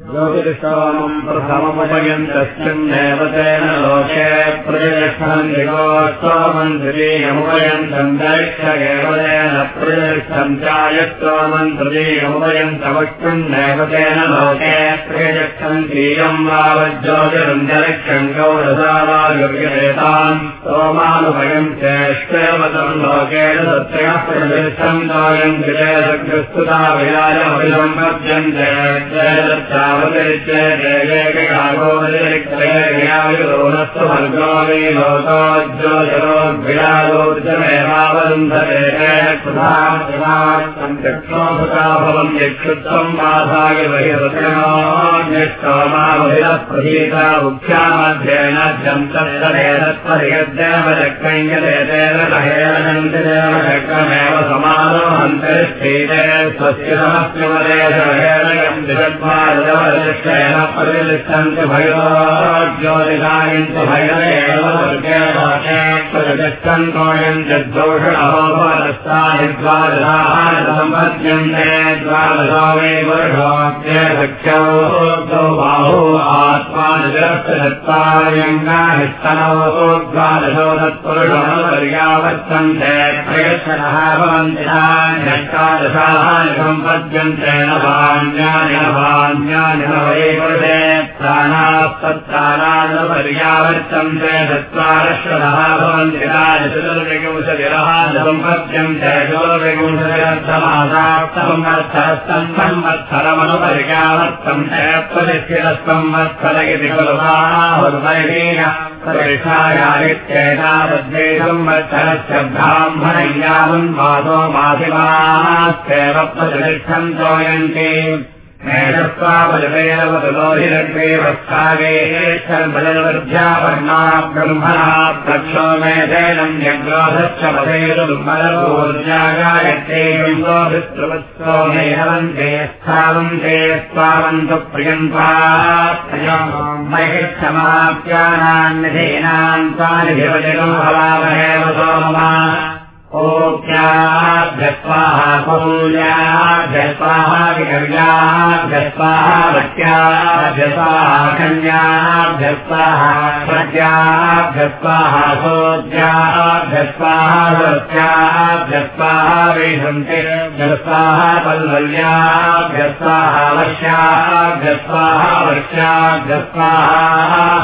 ज्योतिष्टोमम् प्रथममुपयन्तश्चिन्नेव तेन लोके प्रतिष्ठम् दिगोस्तोमम् तृतीयमुपयन्तम् दरिक्ष एव तेन प्रतिष्ठम् चायस्तोमम् तृतीयमुपयन्तवष्टुन्नेव तेन लोके प्रतिष्ठम् त्रीयम् वावज्योतिरम् दरिक्षम् गौरसा वा योग्येतान् सोमानुभयम् चेष्टेव तम् लोकेन सत्यः प्रतिष्ठम् चायम् विजयसग्रस्तुता विराजमभिसम्पद्यन्ते ोदरिक्तयायुरोनस्तु भर्गो वै लोकोज्योतिरोद्भिरालोचमेवावरुन्धरेक्षोभुता भवम् यक्षुत्वम् बाधाय मुख्यामध्येन जन्तस्तरेरत्परिगद्देवचक्रञ्जलेतेन लहेरजन्तिदेव चक्रमेव समानो हन्तरिष्ठीते स्वस्य समस्यमदे सहेरयम् दिशद्वारजव ेन परिलिच्छन्ति भयो ज्योतिषायन्ति भयमेव द्वादशापद्यन्ते द्वादशो वै वर्षोक्त्यौ बाहो आत्मानिरस्तनौ द्वादशो तत्पुरुषपर्यावर्तन्ते प्रयच्छनः भवन्ति षष्टादशाः सम्पद्यन्ते न भान्यानि न भान्यानि न वै पुरुषे प्राणास्तत्प्राणानुपर्यावर्तन्ते चत्वारश्वरः भवन्ति चतुर्विंशतिरः सम्पद्यन्ते चतुर्विंशतिरर्थमासात्संवत्सरस्तम् संवत्सरमनुपर्यावर्तन्ते प्रतिष्ठितसंवत्सर इति खलु परीक्षायादित्येतावद्वे संवत्सरस्य ब्राह्मणय्यावन्वासो मासिमास्तेव प्रतिष्ठम् तोयन्ति मेषस्वाबलवेरवदलोहिरग्रेवस्तागेश्वर्बलवर्ध्यावर्णा ब्रह्मणा प्रक्षो पदेरुर्बलभूर्जागायत्ते बिम्बोभिस्त्रवत्सो मेहवन्ते स्थावन्ते स्वावन्तु प्रियन्त्वा महिक्षमाप्यानान्निधीनाम् तानिधिवजनो भवामहेव सोममा ओक्याभ्यस्वाः कौल्याभ्यस्वाः विकव्याभ्यस्वाः भक्त्याभ्यस्वाः कन्याभ्यस्वाः प्रज्ञाभ्यस्वाः सोद्याभ्यस्वाः सत्याभ्यस्वाः वेशन्ते भ्यस्वाः पल्वल्याभ्यस्वाः वश्याभ्यस्वाः वर्ष्याभ्यस्वाः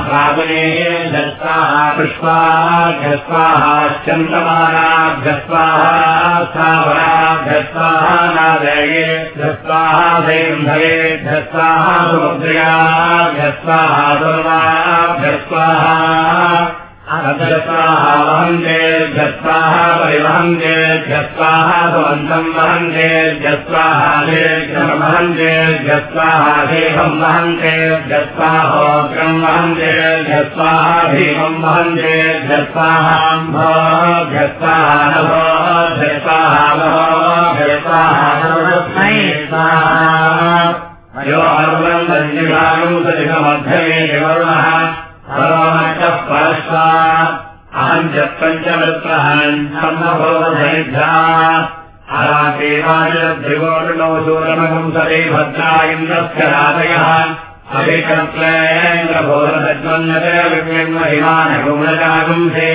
श्रावणे धस्वाः पुष्पाभ्यस्वाः चन्द्रमानाभ्य स्वाहा नादये धस्वाहा सैन्धये धस्वाहा समुद्रया धस्वाहा दुर्वाभ्यस्वाहा अभ्यस्वाहा वहन्ते धस्वाः परिवहन्ते धस्वाः सुवन्तम् वहन्ते धस्वाहा देशम् वहन्ते धस्वाहा देहम् वहन्ते धस्वाहोग्रम् वहन्ते धस्वाहा भीमम् वहन्ते धस्वाहाम्भो धस्वाहा नभो धस्वाहा नभो धस्वाहा नवस्मै स्वाहा। यो अर्वम् सञ्जिभागम् सदिकमध्यमे वरुणः परश्वा अहम् च पञ्चवृत्रहन् सम्भोधयिद्धा हरादेवानिरद्रिवोर्णो शूरमगम् सरे भद्रा इन्द्रस्य राजयः। अभिकर्त्रेन्द्रभोरतज्वन्यते विपिन्महिमानगुणजागुंसे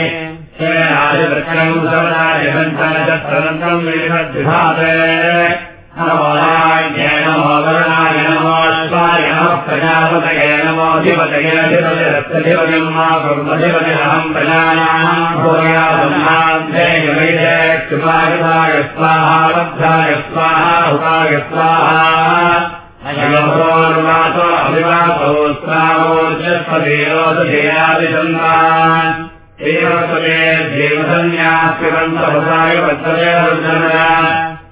राजवृक्षम् सवराजहन्तनचत्रनन्तम् नमोराज्ञे नमो नमोऽश्वाय नमः प्रजापतये नमोऽधिपतयेऽधिपतिरस्तधिपतिम् मा कुर्मधिपतिरहम् प्रजानाम् भूयासम्माध्येयवैजयक्षुपायुधाय स्वाहा लब्धाय स्वाहा हुताय स्वाहा अयमभोर्वासो अभिवासो स्वामोर्जस्पदेरोदधेयादिचन्द्रान् एवतमे देवधन्यास्तिवन्तभुताय वत्सले स्वरूपादिरूपाय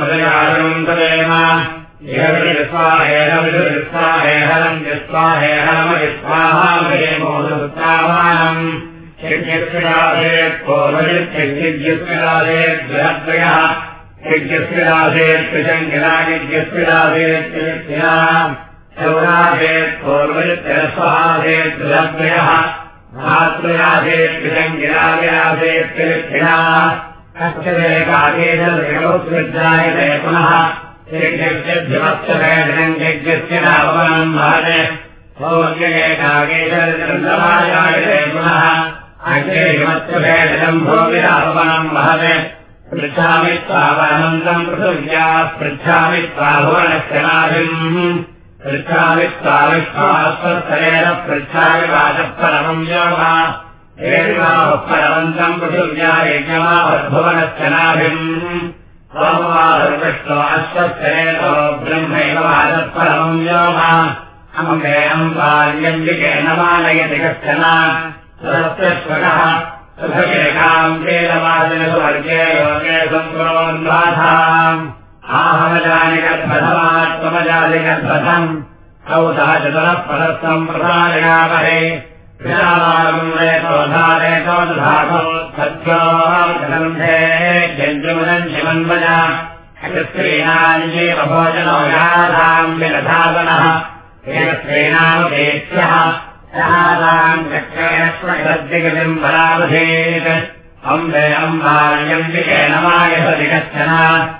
हृदयाजम् तदेव। स्वाहेहरम् स्वाहेहरमयस्वाहामये मोदुत्सामानम् यज्ञस्यदासेत्पोर्वजित्यज्ञस्यदासेद्गृहद्वयः यज्ञस्यदासेत्कृशङ्गिरायज्ञस्यदासेत्कृष्या शौरासेत्पोर्वजित्यस्वहासेद्गृहद्वयः धात्रयासेत्कृशङ्गिरायासेत्कृष्या कश्चदेकादेशजायते पुनः। यज्ञस्यभ्यवत्सवेदनम् यज्ञस्य नापवनम् महते। भोग्येकागेशमायायते पुनः। अग्निमत्सवेदनम् भोगिरापवनम् महते। पृच्छामि स्वावनन्तम् पृथिव्या पृच्छामि स्वाभुवनस्य नाभिम् पृच्छामि स्वाविश्वास्वत्तरेण पृच्छामि वाचपरमम् योगा परमन्तम् पृथिव्या यज्ञमाभुवनस्य नाभिम् सोमवादृष्टो अश्वत्थरेतो ब्रह्मैव वादत्परमम् योगा अम्बे अम्बाल्यम्बिकेन मानयति कश्चन। सरस्वश्वकः सुभगेकाम् वेदवादनस्वर्गे योगे सम्पुरोन्वाधाम् आहमजानि गद्भथमात्मजानि गद्भथम् कौतः चतुरः परस्तम् प्रसारयामहे ोधारेतोधातोन्धे जन्त्रिमुदम् शिवन्वजा स्त्रीणाञ्जीव भोजनो याधाम् विरधावनः स्त्रीणामुदेभ्यः यादाम् चक्रेष्वगतिम् बलावधेत् अम्बे अम्बाल्यम्बिकेन मायसति कश्चन सदस्यस्वकः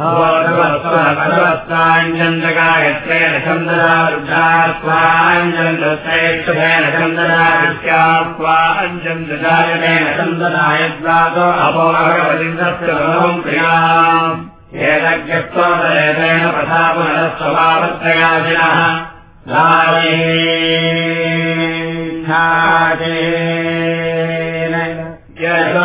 भगवत्स्ताञ्जन्दगायत्रेण चन्दना रुद्रास्वाञ्जन्द्रेक्षुभेन चन्दना विद्यास्वाञ्जन्द्रजायतेन चन्दनायद्वातो अपोहरवलिन्दस्य सर्वम् प्रियाम् एतज्ञत्वोदयतेन तथा पुनरस्वभावत्रयाजिनः यशो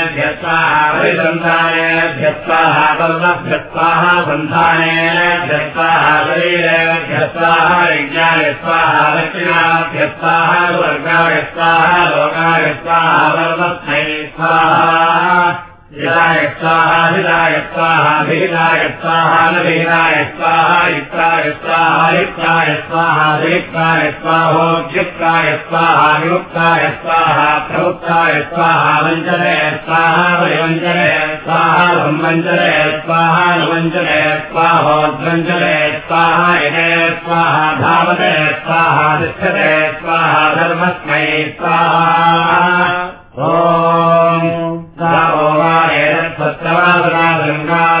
स्वाहा हरिसन्तानेभ्य स्वाहा कर्मभ्य स्वाहा सन्तानेभ्य स्वाहा शरीरेभ्य स्वाहा यज्ञाय स्वाहा दक्षिणाभ्य स्वाहा स्वर्गाय स्वाहा लोकाय स्वाहा वर्मस्मै स्वाहा हिताय स्वाहा हिताय स्वाहा विहिताय स्वाहा न विहिताय स्वाहा युक्ताय स्वाहा युक्ताय स्वाहा स्वाहोद्युक्ताय स्वाहा प्रमुक्ताय स्वाहा धर्मस्मै स्वाहा ॐ सत्तवादनादङ्गाश्च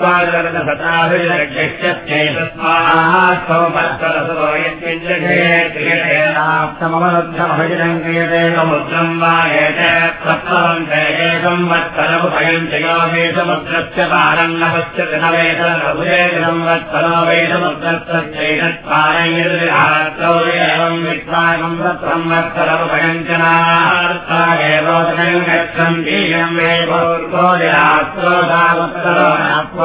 दत्तातो बलावाहिरो वा सोमत्वादरसताभिरक्षस्यैतस्मात् सोमत्सरसो यत्किञ्चेतमवरुद्धमभजनम् क्रियते समुद्रम् वा एते सप्तवम् जये संवत्सरमुभयम् जयो मे समुद्रस्य पारन्नपश्च नवेतरभुजे संवत्सरो वै समुद्रस्यैतत्पारयिर्विहात्रौ एवम् विद्वागम् संवत्सरमुभयम् च नार्था एव गच्छन्तीयम् मे पूर्वो यात्रोदावुत्तरो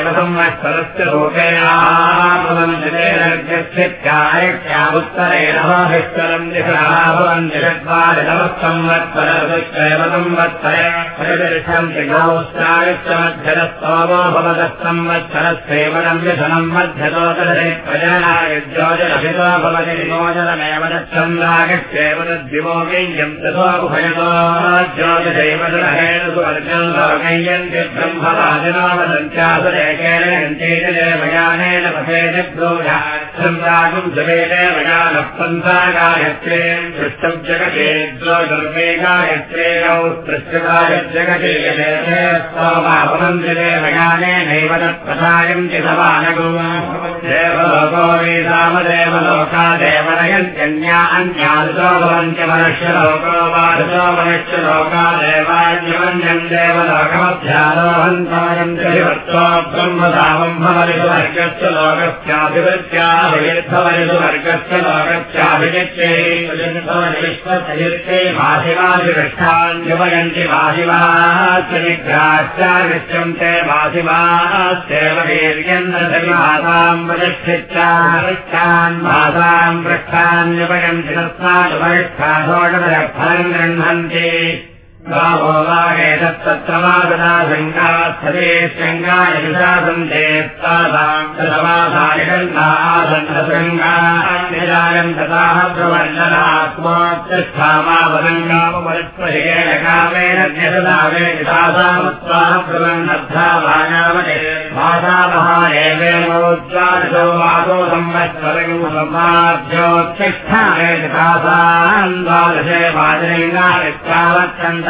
रूपेण संवत्सरस्य रूपेणात्मसञ्चितेनर्घ्यस्यायत्यामुत्तरेण भाभिष्करम् दिशराभवन्दिषद्वारिणवत्संवत्सरसुश्चैव संवत्सरेषन्ति गौस्त्रायुक्तमध्यरस्तोमो भवदस्संवत्सरस्यैवम् भवति दच्छन्दागस्यैव ततो उभयतो ज्योतिषैव सुवर्गम् लोकय्यन्ति पथेन ब्रोधागम् जवेदेव गानः पन्था गायत्रे दृष्टम् जगते द्वगर्वे गायत्रेयौ दृष्टगायज्जगते सोमापमन्दिरेव गानेनैव तत्प्रसायन्ति समानगो देवलोको वेदामदेवलोका देवनयन्त्यन्या अन्यादृतो भवन्त्य मनुष्यलोको वादृतो मनुष्यलोका देवान्यमन्यम् देवलोकमध्यारोहन्तमयन्त्यभिवत्तो ब्रह्मदामम् भवति सुवर्गस्य लोकस्याभिवृत्याभिवृद्धवति सुवर्गस्य लोकस्याभिजित्यै विश्वचरित्रे भाषिवाभिवृष्टान्युपयन्ति भाषिवाश्चनिग्राश्चाविश्यन्ते भाषिवाश्चैव वीर्यन्द्रमाताम् प्रतिष्ठित्यान् माताम् पृष्ठान्युपयन्ति तस्मादुपरिष्ठाधोषफलम् गृह्णन्ति मागता शङ्कास्थले शृङ्गाय प्रवर्णनात्मोत्तिष्ठामावदङ्गापरित्वहेन कामेन न्यसदावे विशासामत्वाः प्रवर्णद्धावायामते भाषामहादेवेमोज्वादितो वासो संवत्सरगम् समाभ्योत्तिष्ठाने तासाम् द्वादशे वाजलिङ्गानित्यावच्छन्त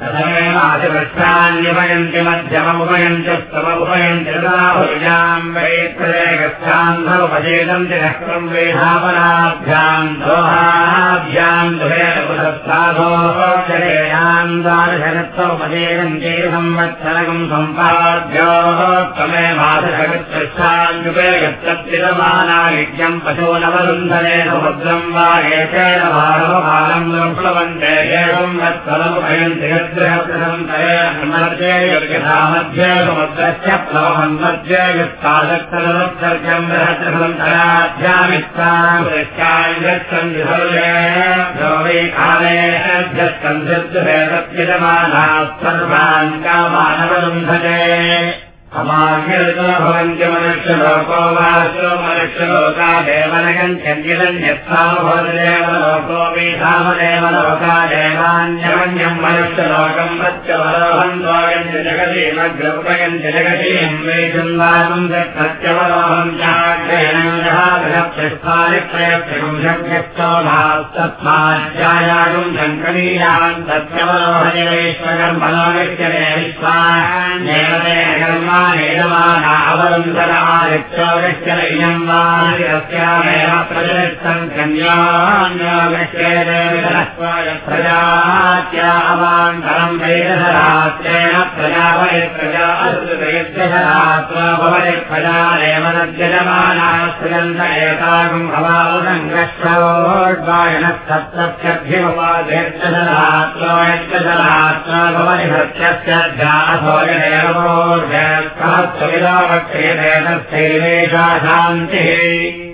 छन्दत्वादेतदर्थमयम् तस्मादेतद्घोषणे तथमेवाधिपृष्ठान्युपयन्ति मध्यममुपयन्ति स्तममुपयन्ति तदाभुजाम् वैत्रेगच्छान्धमुपचेदन्ति नक्रम् वेधापनाभ्याम् दोहाभ्याम् दुहेरपुरस्ताधोक्षरेणाम् द्वादशगत्वमुपचेदन्ति संवत्सरकम् सम्पाद्योत्तमे मासगत्पृष्ठान्युपयगच्छत्तिरमानायज्ञम् पशो नवरुन्धने समुद्रम् वा एतेन भारवभालम् लम्प्लवन्ते एवम् वत्सरमुपयन्ति मध्ये समुद्रस्य प्लवहन् मध्ये युक्तादत्तरमुत्सर्गम् बृहद्रहन्तराध्यामित्ताम् गच्छन्ति सर्वे कालेभ्यस्कन्धमानाः सर्वान् कामानवरुन्धते भवन्ति मनुष्यलोको वासो लोको वेधामदेव लोकादेवान्यवन्यम् मनुष्यलोकम् वत्यवलोहम् द्वायन्ति जगतीमग्रौपयन्ति जगतीम् वेशुन्दानम् सत्यवलोहम् चाग्रेणस्थानि प्रयत्यगुंशक्तो भास्तस्माज्जायागुम् शङ्करीयान् सत्यवलोहनिवेश्वरम् मनोविश्यते विश्वान्येवते कर्मानेदमाना अवरुन्धरादित्योगश्चर इयम् वा अस्यामेव प्रजनिष्ठम् कन्यान्योगश्चेदेविदस्वाय प्रजात्या अवान्तरम् वेदधरात्रेण प्रजापरि प्रजा प्रजानेव न सृजन्त एतागुम् भवावदङ्गश्रोड्वायनः सप्तभ्यभिमवादेत्यधरात्वा यद्यधरात्वा ध्यासोजनेवोर्जयत्कात्सविदावक्षेदेतस्थैवेशा शान्तिः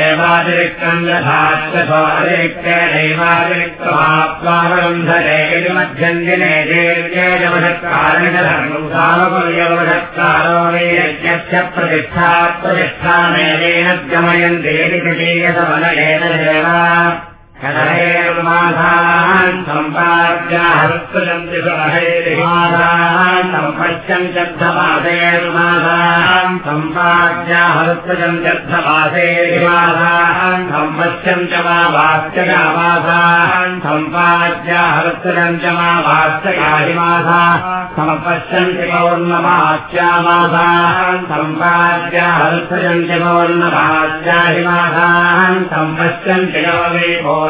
विष्टम् तच्छिवविष्टमभ्यदेष्टस्य विष्णोतिरिक्तदेवातिरिक्तम् यथाश्चैवातिरिक्तमाप्लावन्धरे यदि मध्यन्दिने दीर्घे जवषत्कारणधर्मसामकुल्यवषत्कारो मे यज्ञस्य प्रतिष्ठा प्रतिष्ठामेवेन गमयन्ति यदि तृतीयसमनयेन देवा कथयेर्माधान् सम्पाद्याहृत्सजन्ति सहैर्माधान् सम्पश्यन्त्यर्थमासेर्माधान् सम्पाद्याहृत्सजन्त्यर्थमासेर्माधान् सम्पश्यन्त मा वाक्यगामासान् सम्पाद्याहृत्सजन्त मा वाक्यगाहिमासा सम्पश्यन्ति पौर्णमाच्यामासान् सम्पाद्याहृत्सजन्ति पौर्णमाच्याहिमासान् सम्पश्यन्ति नवमे प्राणवत्यौर्णमाच्यामासान्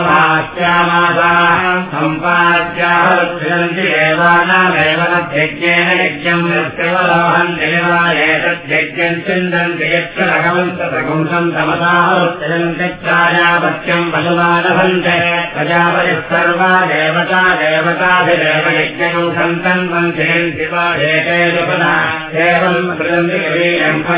ौर्णमास्यामासाः सम्पाद्याहृन्ति देवानामेव यज्ञेन यज्ञम् यस्यवलोहम् देवायेतद्यज्ञम् चिन्तन्ति यत्र रघवन्तपुंसम् तमसाहृत्यन्ति प्राजापत्यम् पशुमानभन्ते प्रजापतिः सर्वा देवता देवताभिरेव यज्ञम् सन्तन्वन्ति वा एतेरुपदा एवम् कृतन्ति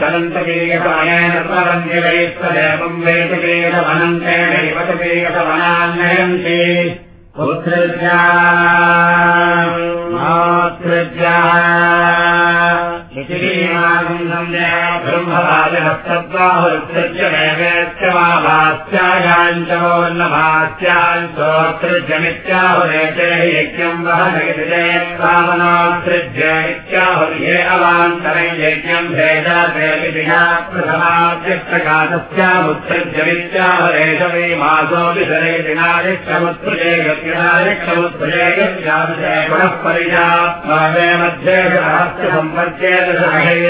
चलन्तकीयसमनेन स्वरन्ति वैश्वरेवम् वैतकीयसमनन्तेनैव तकीयसमनान्नयन्ति पुत्रज्ञा मातृज्ञा ब्रह्मवादिनस्तद्वाहुत्सृज्यमेवेत्यमाभास्यायाञ्चोन्नभास्यान् सोऽसृज्यमित्याहुर्ये अवान्तरे यज्ञम् भेदादेवि विना प्रथमाद्यप्रकाशस्यामुत्सृज्यमित्याहुरेष वै मासोऽपि सरे दिनादिक्षमुत्सृजे गत्यनादिक्षमुत्सृजे गत्याभिषे पुनः परिजात्मावे मध्ये सहस्रसम्पद्ये दशमहैवमासाम्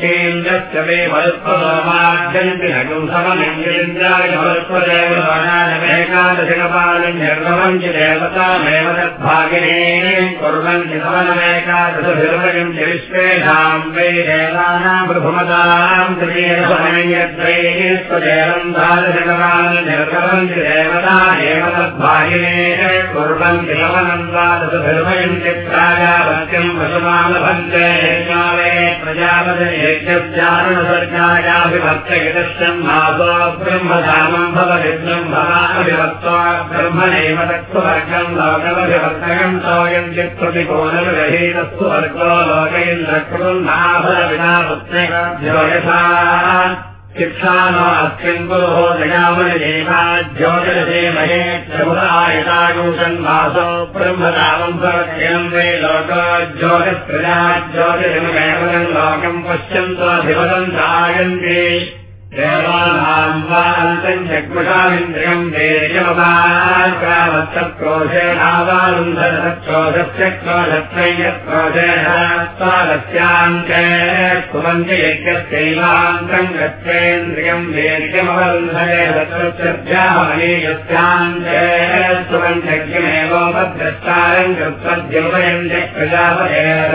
चेन्द्रश्च मे मरुत्वमाद्यन्ति नगुं समनय्येन्द्राय मरुत्वदेव एकादशकपालम् निर्भवन्ति देवतामेव तद्भागिनी कुर्वन्ति समनमेकादशभिरुपयम् च विश्वेषाम् वै देवानाम् प्रभुमताम् त्रियद्वैः स्वदेवम् द्वादशकपालम् निर्भवन्ति देवता एव तद्भागिने कुर्वन्ति लवनम् द्वादशभिर्वयम् चित्रायावत्यम् पशुमानभन्ते यज्ञावे प्रजापतियज्ञस्यारुणसर्गायाभिभक्तयदश्यम् मासो ब्रह्मधामम् भवति ब्रह्मणाभिभक्त्वा ब्रह्मणैव तत्स्वर्गम् लोकमभिभक्तयम् सोऽयम् चित्प्रतिकोणविरहीतस्तु वर्गो लोकैन्द्रकृन्नाभरविना पुत्रेभ्योयथा शिक्षानो अस्मिन् गुरुः दयामनिदेवा ज्योतिषेमहे प्रभुरायतागुषन्वासो ब्रह्मदामम् भवत्यम् वै लोको ज्योतिष्प्रजा ज्योतिषमेवलम् लोकम् पश्यन्त्वधिवदन्तायन्ति देवानाम् वा अन्तम् चक्रुषामिन्द्रियम् देयमवाक्रोशेणावारुन्धरक्रोशस्य क्रोशत्रय्यक्रोशेण स्वादस्यान्ते कुवन्ति यज्ञस्यैवान्तम् गत्वेन्द्रियम् देर्यमवरुन्धरे तत्रस्यामनीयस्यान्ते सुवन्त्यज्ञमेवोपद्रष्टारम् कृत्वद्योपयन्ति प्रजापतेन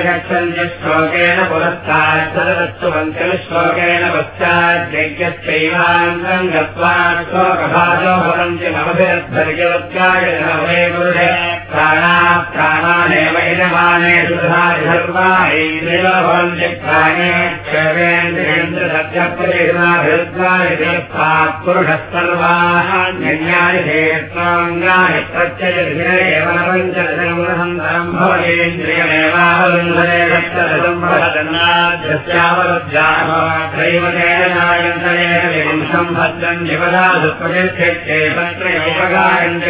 गच्छन्ति श्लोकेन पुरस्तात्तदस्तुवन्त्यम् श्लोकेन पश्चाद्यज्ञस्यैवान्तम् गत्वा श्लोकभाजो भवन्ति पुरुषे प्राणाः प्राणानेव यजमाने सुधारिधर्वाैरेव भवन्ति प्राणे क्षेवेन्द्रेन्द्रसत्यप्रतिहिताभिरुद्धारिदेस्तात् पुरुषः सर्वाः अन्यानि हेत्वाङ्गानि प्रत्ययधिरेव न पञ्चदशमुहन्तरम् भवतीन्द्रियमेवावरुन्धरे भद्रम्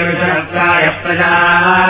विषणत्याय प्रजात्यै प्रजापति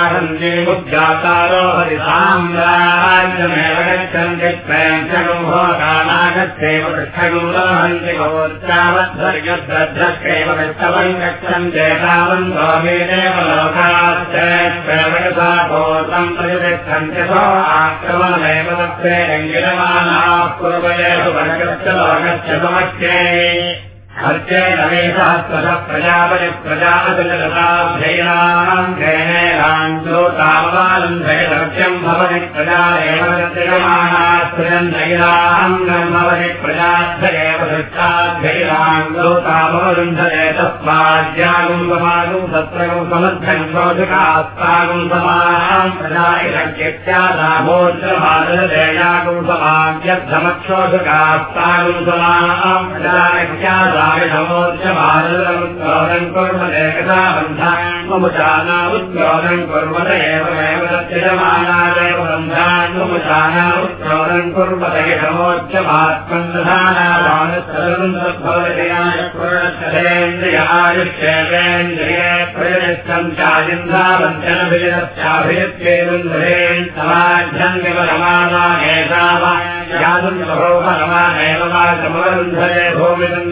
भवन्त्याहन्ति मुद्गातारो हरिसाम्राज्यमेव गच्छन्ति प्रेक्षगम् भोगानागच्छेव पृष्ठगम् रोहन्ति भोर्चावद्धर्गद्रद्रष्टैव पृष्ठवम् गच्छन्ते तावन् स्वामीदेव लोकाश्च प्रेमयसा भोतम् प्रतिष्ठन्ति सो आक्रमणमेव तत्ते रङ्गिरमाणाः वे सहस्र प्रजापय प्रजातताभ्यैराम् आनुभय लभ्यम् भवनि प्रजालयमाणास्त्रैराङ्गाध्यैराङ्गौ कामलुन्धय तस्माद्यागुण्पमागु सत्रगुपमभ्यं चौषुकास्तागुण्तमाम् समाम् समाव्यभमक्षौषुकास्तागुण्तमा ोदम् कुर्वदेकदाबन्धान्मुचानामुत्क्रोदम् कुर्वत एवमेव दत्यजमानादेव बन्धान्मुचानामुत्क्रोदम् कुर्वत यषमोच्चमात्मन्धानाभवनसरन्दभवदयायुष्येन्द्रिये प्रयतिष्ठम् चाजिन्दावञ्चनभिरत्याभिरत्येन्द्रेन् भूमिदम्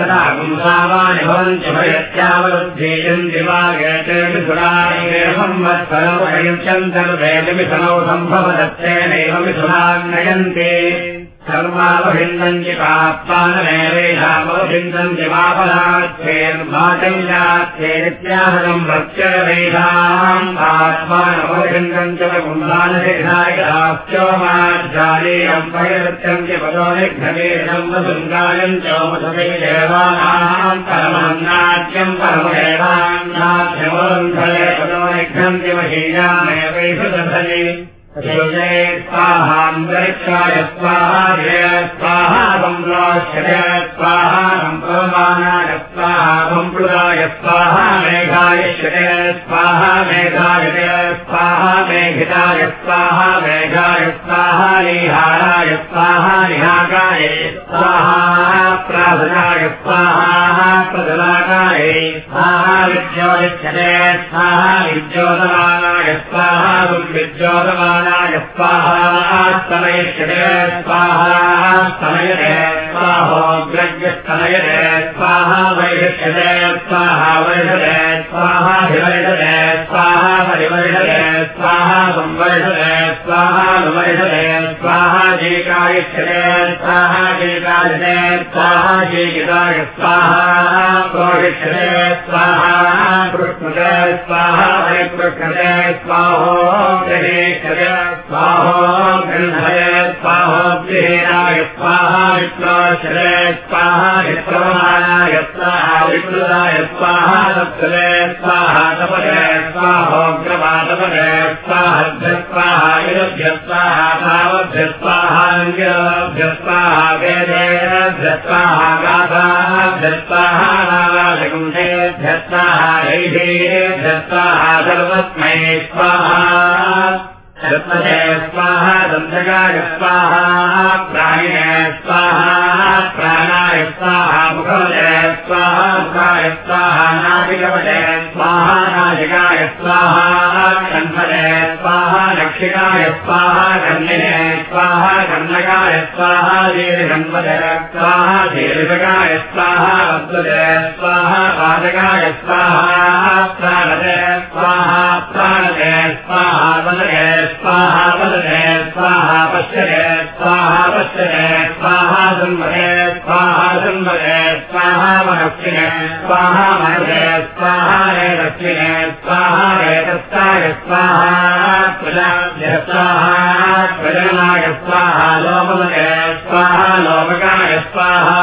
सदा गुंसावानि भवन्ति सम्भवदत्तेनैव मिथुनान्नयन्ति सर्वावभिन्दन्ति पाप्पानमेवेधामवभिन्दन्ति मापलाच्छेर्माचल्याच्छेरित्याहरम् प्रत्यवेधाम् आत्मानमवभिन्दन्ति पुंसानशिखायश्चोमाज्जालीयम् परिवृत्यन्ति पदो निघ्नवेदम् वसुङ्गायम् चोमसवे देवानाम् परमन्नाट्यम् परमदेवान्नाथ्यमरुन्धले पदो निघ्नन्ति महीयामेवैष स्वाहान्तरिक्षाय स्वाहा जय स्वाहा संप्लोष्य स्वाहा सम्प्रमाणाय स्वाहा सम्प्रदाय स्वाहा मेघाय श्रय स्वाहा मेघाय जय स्वाहा मेघिताय स्वाहा मेघाय स्वाहा निहाराय स्वाहा निहाकाय स्वाहा प्राधनाय स्वाहा प्रदलाकाय स्वाहा विद्योदिच्छते स्वाहा विद्योतमानाय स्वाहा विद्योतमानाय स्वाहास्तनयश्रे स्वाहा स्तनयरे स्वाहोग्रज्ञस्तनयरे स्वाहा वैषते स्वाहा वैषते स्वाहा हिवैषते स्वाहा परिवर्षते स्वाहा संवर्षते स्वाहा नुवर्षते स्वाहा जीकायच्छते स्वाहा जीकायते स्वाहा जीकिताय स्वाहा प्रोषिष्यते स्वाहा पृष्णते स्वाहा परिपृष्णते स्वाहो ग्रहेष्यते स्वाहो गृह्णय स्वाहो स्वाहा विप्रोषरे स्वाहा विप्रमाणाय स्वाहा विकृताय स्वाहा तत्सले स्वाहा तपदे स्वाहोग्रवातपदे स्वाहभ्य स्वाहा युभ्य स्वाहा तावभ्य स्वाहाङ्ग्यभ्य स्वाहा वेदेभ्य स्वाहा गाथाभ्य स्वाहा नाराजगुंसेभ्य स्वाहा दैभेभ्य स्वाहा सर्वस्मै स्वाहा स्वाहा दन्तकाय स्वाहा प्राणिने स्वाहा प्राणाय स्वाहा मुखवते स्वाहा मुखाय स्वाहा नासिकवते स्वाहा नासिकाय स्वाहा कण्ठते स्वाहा दक्षिणाय स्वाहा कन्निने स्वाहा कन्नकाय स्वाहा दीर्घन्वते स्वाहा दीर्घकाय स्वाहा वत्सते स्वाहा पादकाय स्वाहा प्राणते स्वाहा प्राणते स्वाहा वदते स्वाहा वदते स्वाहा पश्यते स्वाहा पश्यते स्वाहा संवदे स्वाहा संवदे स्वाहा मनस्विने स्वाहा मनसे स्वाहा रेतस्विने स्वाहा रेतस्ताय स्वाहा प्रजाभ्य स्वाहा प्रजनाय स्वाहा लोमदे स्वाहा लोमकाय स्वाहा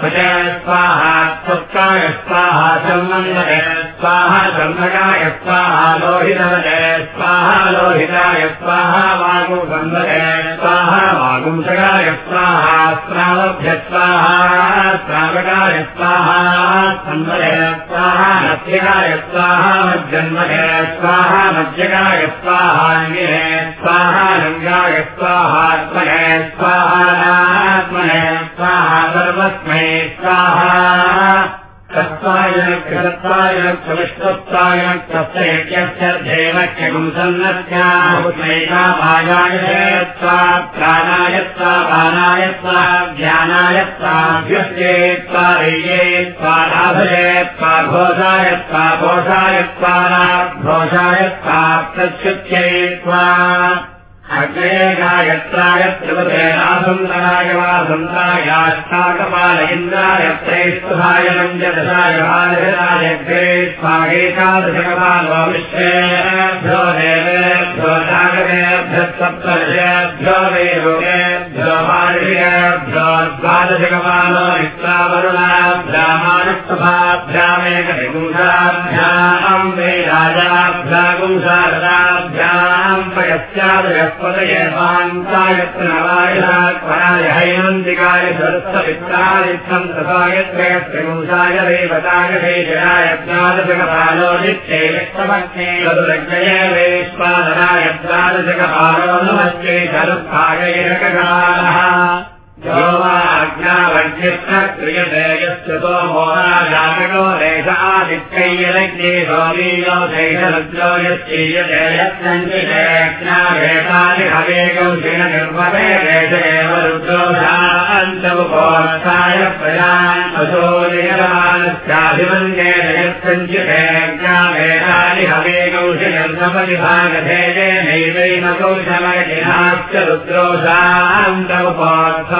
प्रजय स्वाहा त्वत्काय स्वाहा सम्बन्धे स्वाहा गन्धकाय स्वाहा स्वाहा लोहिताय स्वाहा वागुगन्धके स्वाहा वागुंसकाय स्वाहा श्रावभ्य स्वाहा श्रावकाय स्वाहा सन्वय स्वाहा नत्यकाय स्वाहा मज्जन्महे स्वाहा मज्जकाय स्वाहाङ्गे स्वाहा रङ्गाय स्वाहात्मने स्वाहात्मने स्वाहा सर्वस्मै स्वाहा सत्त्वायत्वायक्षविष्टत्वाय तस्य यज्ञस्य धेवक्षगुंसन्नस्यायत्वा प्राणायत्वा बाणायत्वा ज्ञानायत्वाभ्यस्येत्वा रय्येत्वा लाभयेत्वा घोषायत्वा घोषायत्वा घोषायत्वा प्रत्युच्ययेत्वा अग्नये गायत्राय त्रिपदेनासन्दनाय वा सन्तायाष्टाकपाल इन्द्राय त्रैस्तुभाय जागरेभ्यः सप्तदशेभ्यो वैरोगेभ्यो बालिभ्यो द्वादशकपालो मित्रावरुणाभ्यामानस्तभाभ्यामेकविपुंसाभ्याम् वै राजाभ्यागुंसारदाभ्याम् पयस्यादयः पदयवान्तायत्र नवायराय हैमन्तिकाय सरस्वमित्रादित्थम् तथायत्रयस्त्रिपुंसाय देवताय भेजनाय द्वादशकपालो नित्यैष्टमग्ने चतुरज्ञये वैश्वादनाय द्वादशकपालो नमस्ते शरत्थाय एककालः यो वा अज्ञावज्ञक्रियते यश्चतो मोहाजागो देश आदित्यैरज्ञे सोमीयो देशरुद्रो यश्चीयते हवेगौ शिण निर्मते देश एव रुद्रोषान्तमुपोत्थाय प्रजान् अशोनियमानस्याभिमन्येन यत्सञ्चिते ज्ञावेतानि हवेगौ शिणर्मपरिभागधेये नैवैव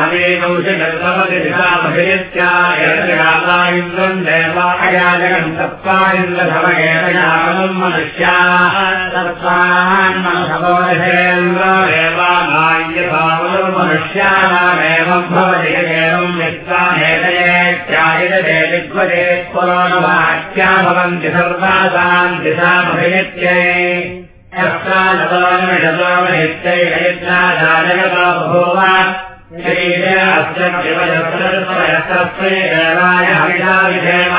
हवेगौषि निर्धवति दिशामभित्यायत्रिगाता इन्द्रम् देवायाजगम् सत्त्वा इन्द्रधवगेतयामम् मनुष्याः सत्त्वान्मनसमोधेन्द्र देवानाय्यभावो मनुष्याणामेवम् भवति एवम् नित्वानेतयेत्यायते दिग्वजे पुराणवाक्या भवन्ति सर्वासाम् दिशामभिनित्यै यत्रानतोनित्यैरयत्राजाजगतो बभूव शरीरे अस्य शिवयस्मै देवाय हविषाविधेम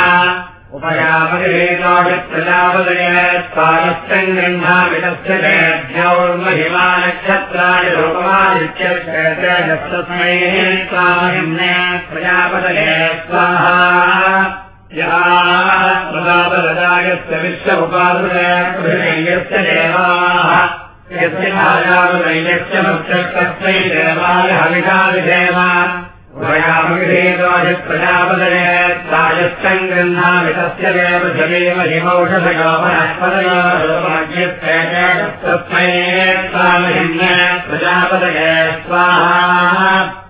उपयामगिरेकाशि प्रजापदये स्वारस्यम् गृह्णामि तस्य देभ्यौर्महिमानक्षत्राणि रूपमादित्यस्मै स्वामिन्ने प्रजापदये स्वाहा प्रजापददायस्य विश्व उपादयस्य देवाः। यस्य भाजापदयस्य भक्षस्तस्मै देवाय हविषाविधेम उभयामगिरेकाशि प्रजापदये तायस्थम् गृह्णामि तस्य देव जलेव हिमौषधयोपनस्पदयोस्मै स्वामिन्ने प्रजापदये स्वाहा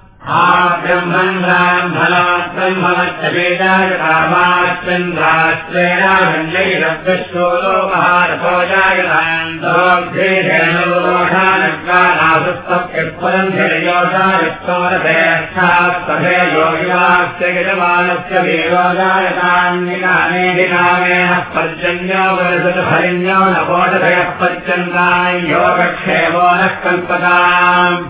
योगिवास्य गिरमानस्य वीरोजायतान्निकामेधिनामेन पर्जन्यो वर्षत भरिण्यो नवोटभयः पर्यन्ताय योगक्षेमो नः कल्पताम्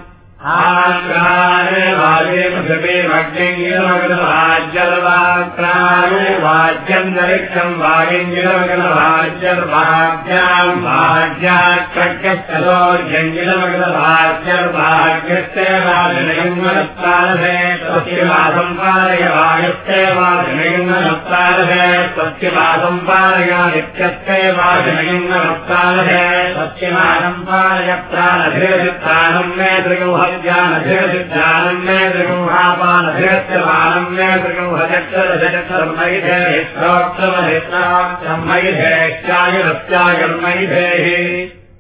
आक्राणे वाजे पृथिवे भग्निङ्गिरमगलभाज्यर्वाक्राणे वाज्यन्तरिक्षम् वागिङ्गिरमगलभाज्यर्भाग्याम् भाग्याक्षज्ञस्तरोर्जङ्गिरमगलभाज्यर्भाग्यस्य वाजनयङ्गलप्तारभे स्वस्य वासम्पादय वायुस्य वाजनयङ्गलप्तारभे स्वस्य वासम्पादय नित्यस्य वाजनयङ्गलप्तारभे स्वस्य वासम्पादय प्राणभिरचित्तानम् मे त्रिगुह ज्ञानधिरचिज्ञानम् मे त्रिगुहापानधिरच चक्षमानम् मे त्रिगुहचक्षरशचक्षरमैधेश्रोक्षमहिधेश्चायुरस्यायुर्मैधेः गिरीशम्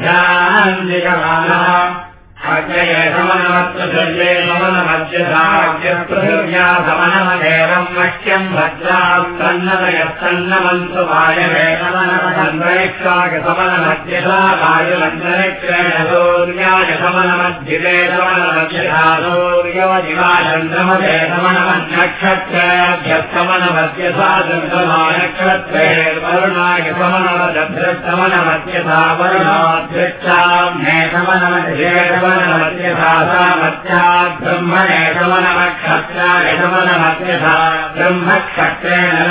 गोमुभ्यान्दिकमानः अग्नये समनमत्पृथिव्ये समनमध्यसाग्यपृथिव्या समनमदेवम् मह्यम् भद्राम् तन्नमयस्तन्नमन्तु वायवे समनमन्तरिक्षाय समनमध्यसा वायुमन्तरिक्षेण सूर्याय समनमद्धिरे समनमध्यसा सूर्यो दिवाचन्द्रमदे समनमन्नक्षत्रेभ्यस्तमनमध्यसा चन्द्रमानक्षत्रे वरुणाय समनमदभ्यस्तमनमध्यसा वरुणाध्यक्षाम् हे समनमध्ये समनमत्यथा सा मत्या ब्रह्मणे समनमक्षत्राय समनमत्यथा ब्रह्मक्षत्रेण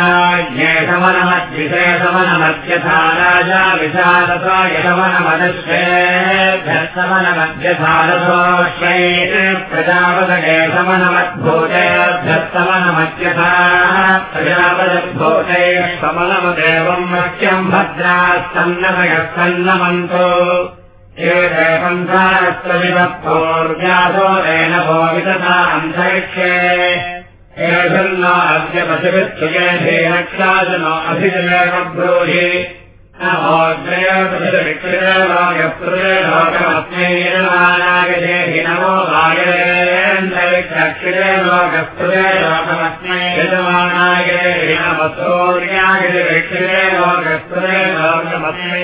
समनमद्विषे समनमत्यथा राजा विशालसाय समनमदश्वेभ्यः समनमध्यथा रसोश्वै प्रजापदगे समनमद्भूतेभ्यः समनमत्यथा प्रजापदद्भूते समनमदेवम् मह्यम् भद्रास्तन्नमयः सन्नमन्तो ूर्व्यासोरेण भो विदता अन्तरिक्षे एषन्नो अद्य पशुवित्सुयेधेनक्षाजनो अभिजयब्रूहि नमोग्रयपशुविक्षलोकमस्मै यजमानागजेहि नमो वायरेन्दरिक्षक्षिरे लोकस्पृदे लोकमस्मै यजमानागेहि नमसूर्यागजविक्षिरे लोकस्पृदे लोकमस्मै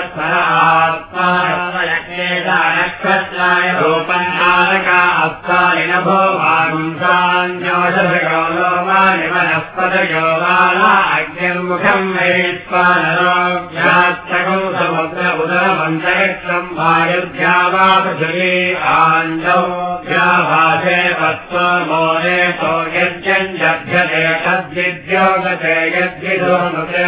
नभो वागुंसाञ्जोषभयो लोमानि वनस्पतयो वाला अग्निर्मुखम् वैश्वानरोग्यात्तकौ समुद्र उदरमन्तरिक्षम् वायुभ्या वा पृथिवी आञ्जौ भाषे वत्सो मोरे सो यज्ञञ्जभ्यते तद्विद्योगते यद्विधो नुते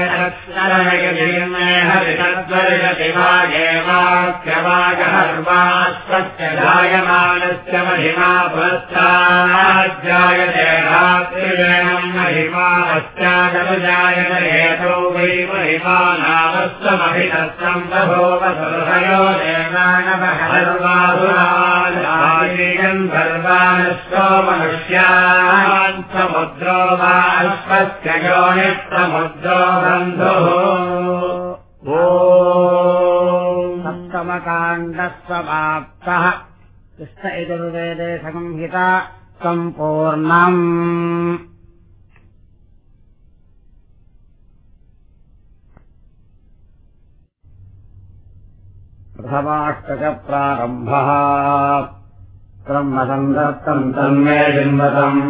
हरितद्वर्गति वागेवाक्यवागहर्वाश्वस्य जायमानस्य महिमा पुरस्ताज्जायते रात्रिवेणम् महिमानश्चागनुजायत हेतौ वै महिमा नामस्वमभिनस्तम् बभोवसुरयो देवानवहर्वासुरान् सर्वानश्वो मनुष्यान् समुद्रो वा अश्वस्य योनिसमुद्रो बन्धुः ओ सप्तमकाण्डस्वमाप्तः कृष्ण यजुर्वेदे संहिता सम्पूर्णम् प्रथमाष्टकप्रारम्भः। ब्रह्मसन्धत्तम् तन्मे जिन्वतम्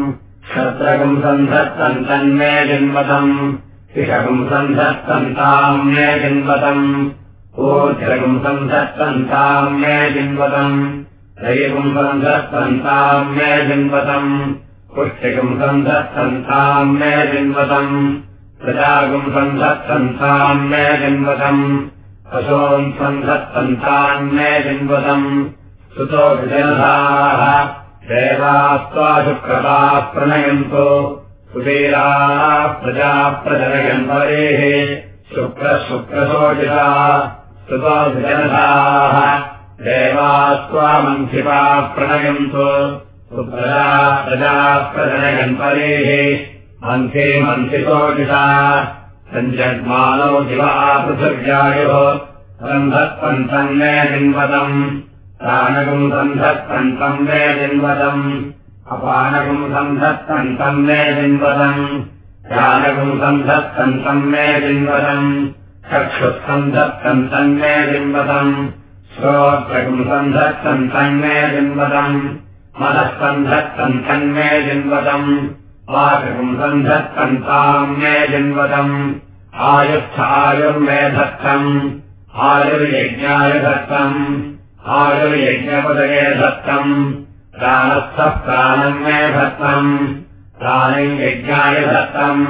क्षत्रकम् सन्धत्तम् तन्मे जिन्वतम् शिषकम् सन्धत्तम् ताम् मे जिन्वतम् ऊर्ध्वकम् सन्धत्तम् ताम् मे जिन्वतम् दैवम् सन्धत्तम् ताम् मे जिन्वतम् पुष्टिकम् ताम् मे जिन्वतम् प्रजागुम् सन्धत्सन्तान्मे जिन्वतम् सन्धत्सन्तान्मे जिन्वतम् सुतो विजनधाः देवास्त्वा शुक्रताः प्रणयन्तो। सुवीराः प्रजाप्रजनयन् परेः। शुक्रशुक्रशोचिता। सुतो विजनधाः देवास्त्वामन्थिपाः प्रणयन्तो। सुप्रजा प्रजाः प्रजनयन् परेः। मन्थे मन्थिशोचिता सञ्जग्मानो शिवा पृथिव्यायोः सन्धत्पन्तम् मे जिन्वतम् प्राणकम् सन्धत्पन्तम् मे जिन्वतम् अपानकम् सन्धत्पन्तम् मे जिन्वतम् प्राणकम् सन्धत्पन्तम् मे जिन्वतम् चक्षुःसन्धत्पन्तम् मे जिन्वतम् श्रोत्रकम् सन्धत्पन्तम् मे जिन्वतम् सन्धत्पन्तम् मे जिन्वतम् वाचकम् सन्धत्पन्ताम् मे जिन्वतम् आयुस्थायुर्मे धत्तम् आयुर्यज्ञाय दत्तम् आयुर्यज्ञपदये दत्तम् प्राणस्थः प्राणम् मे धत्तम् प्राणम् यज्ञाय दत्तम्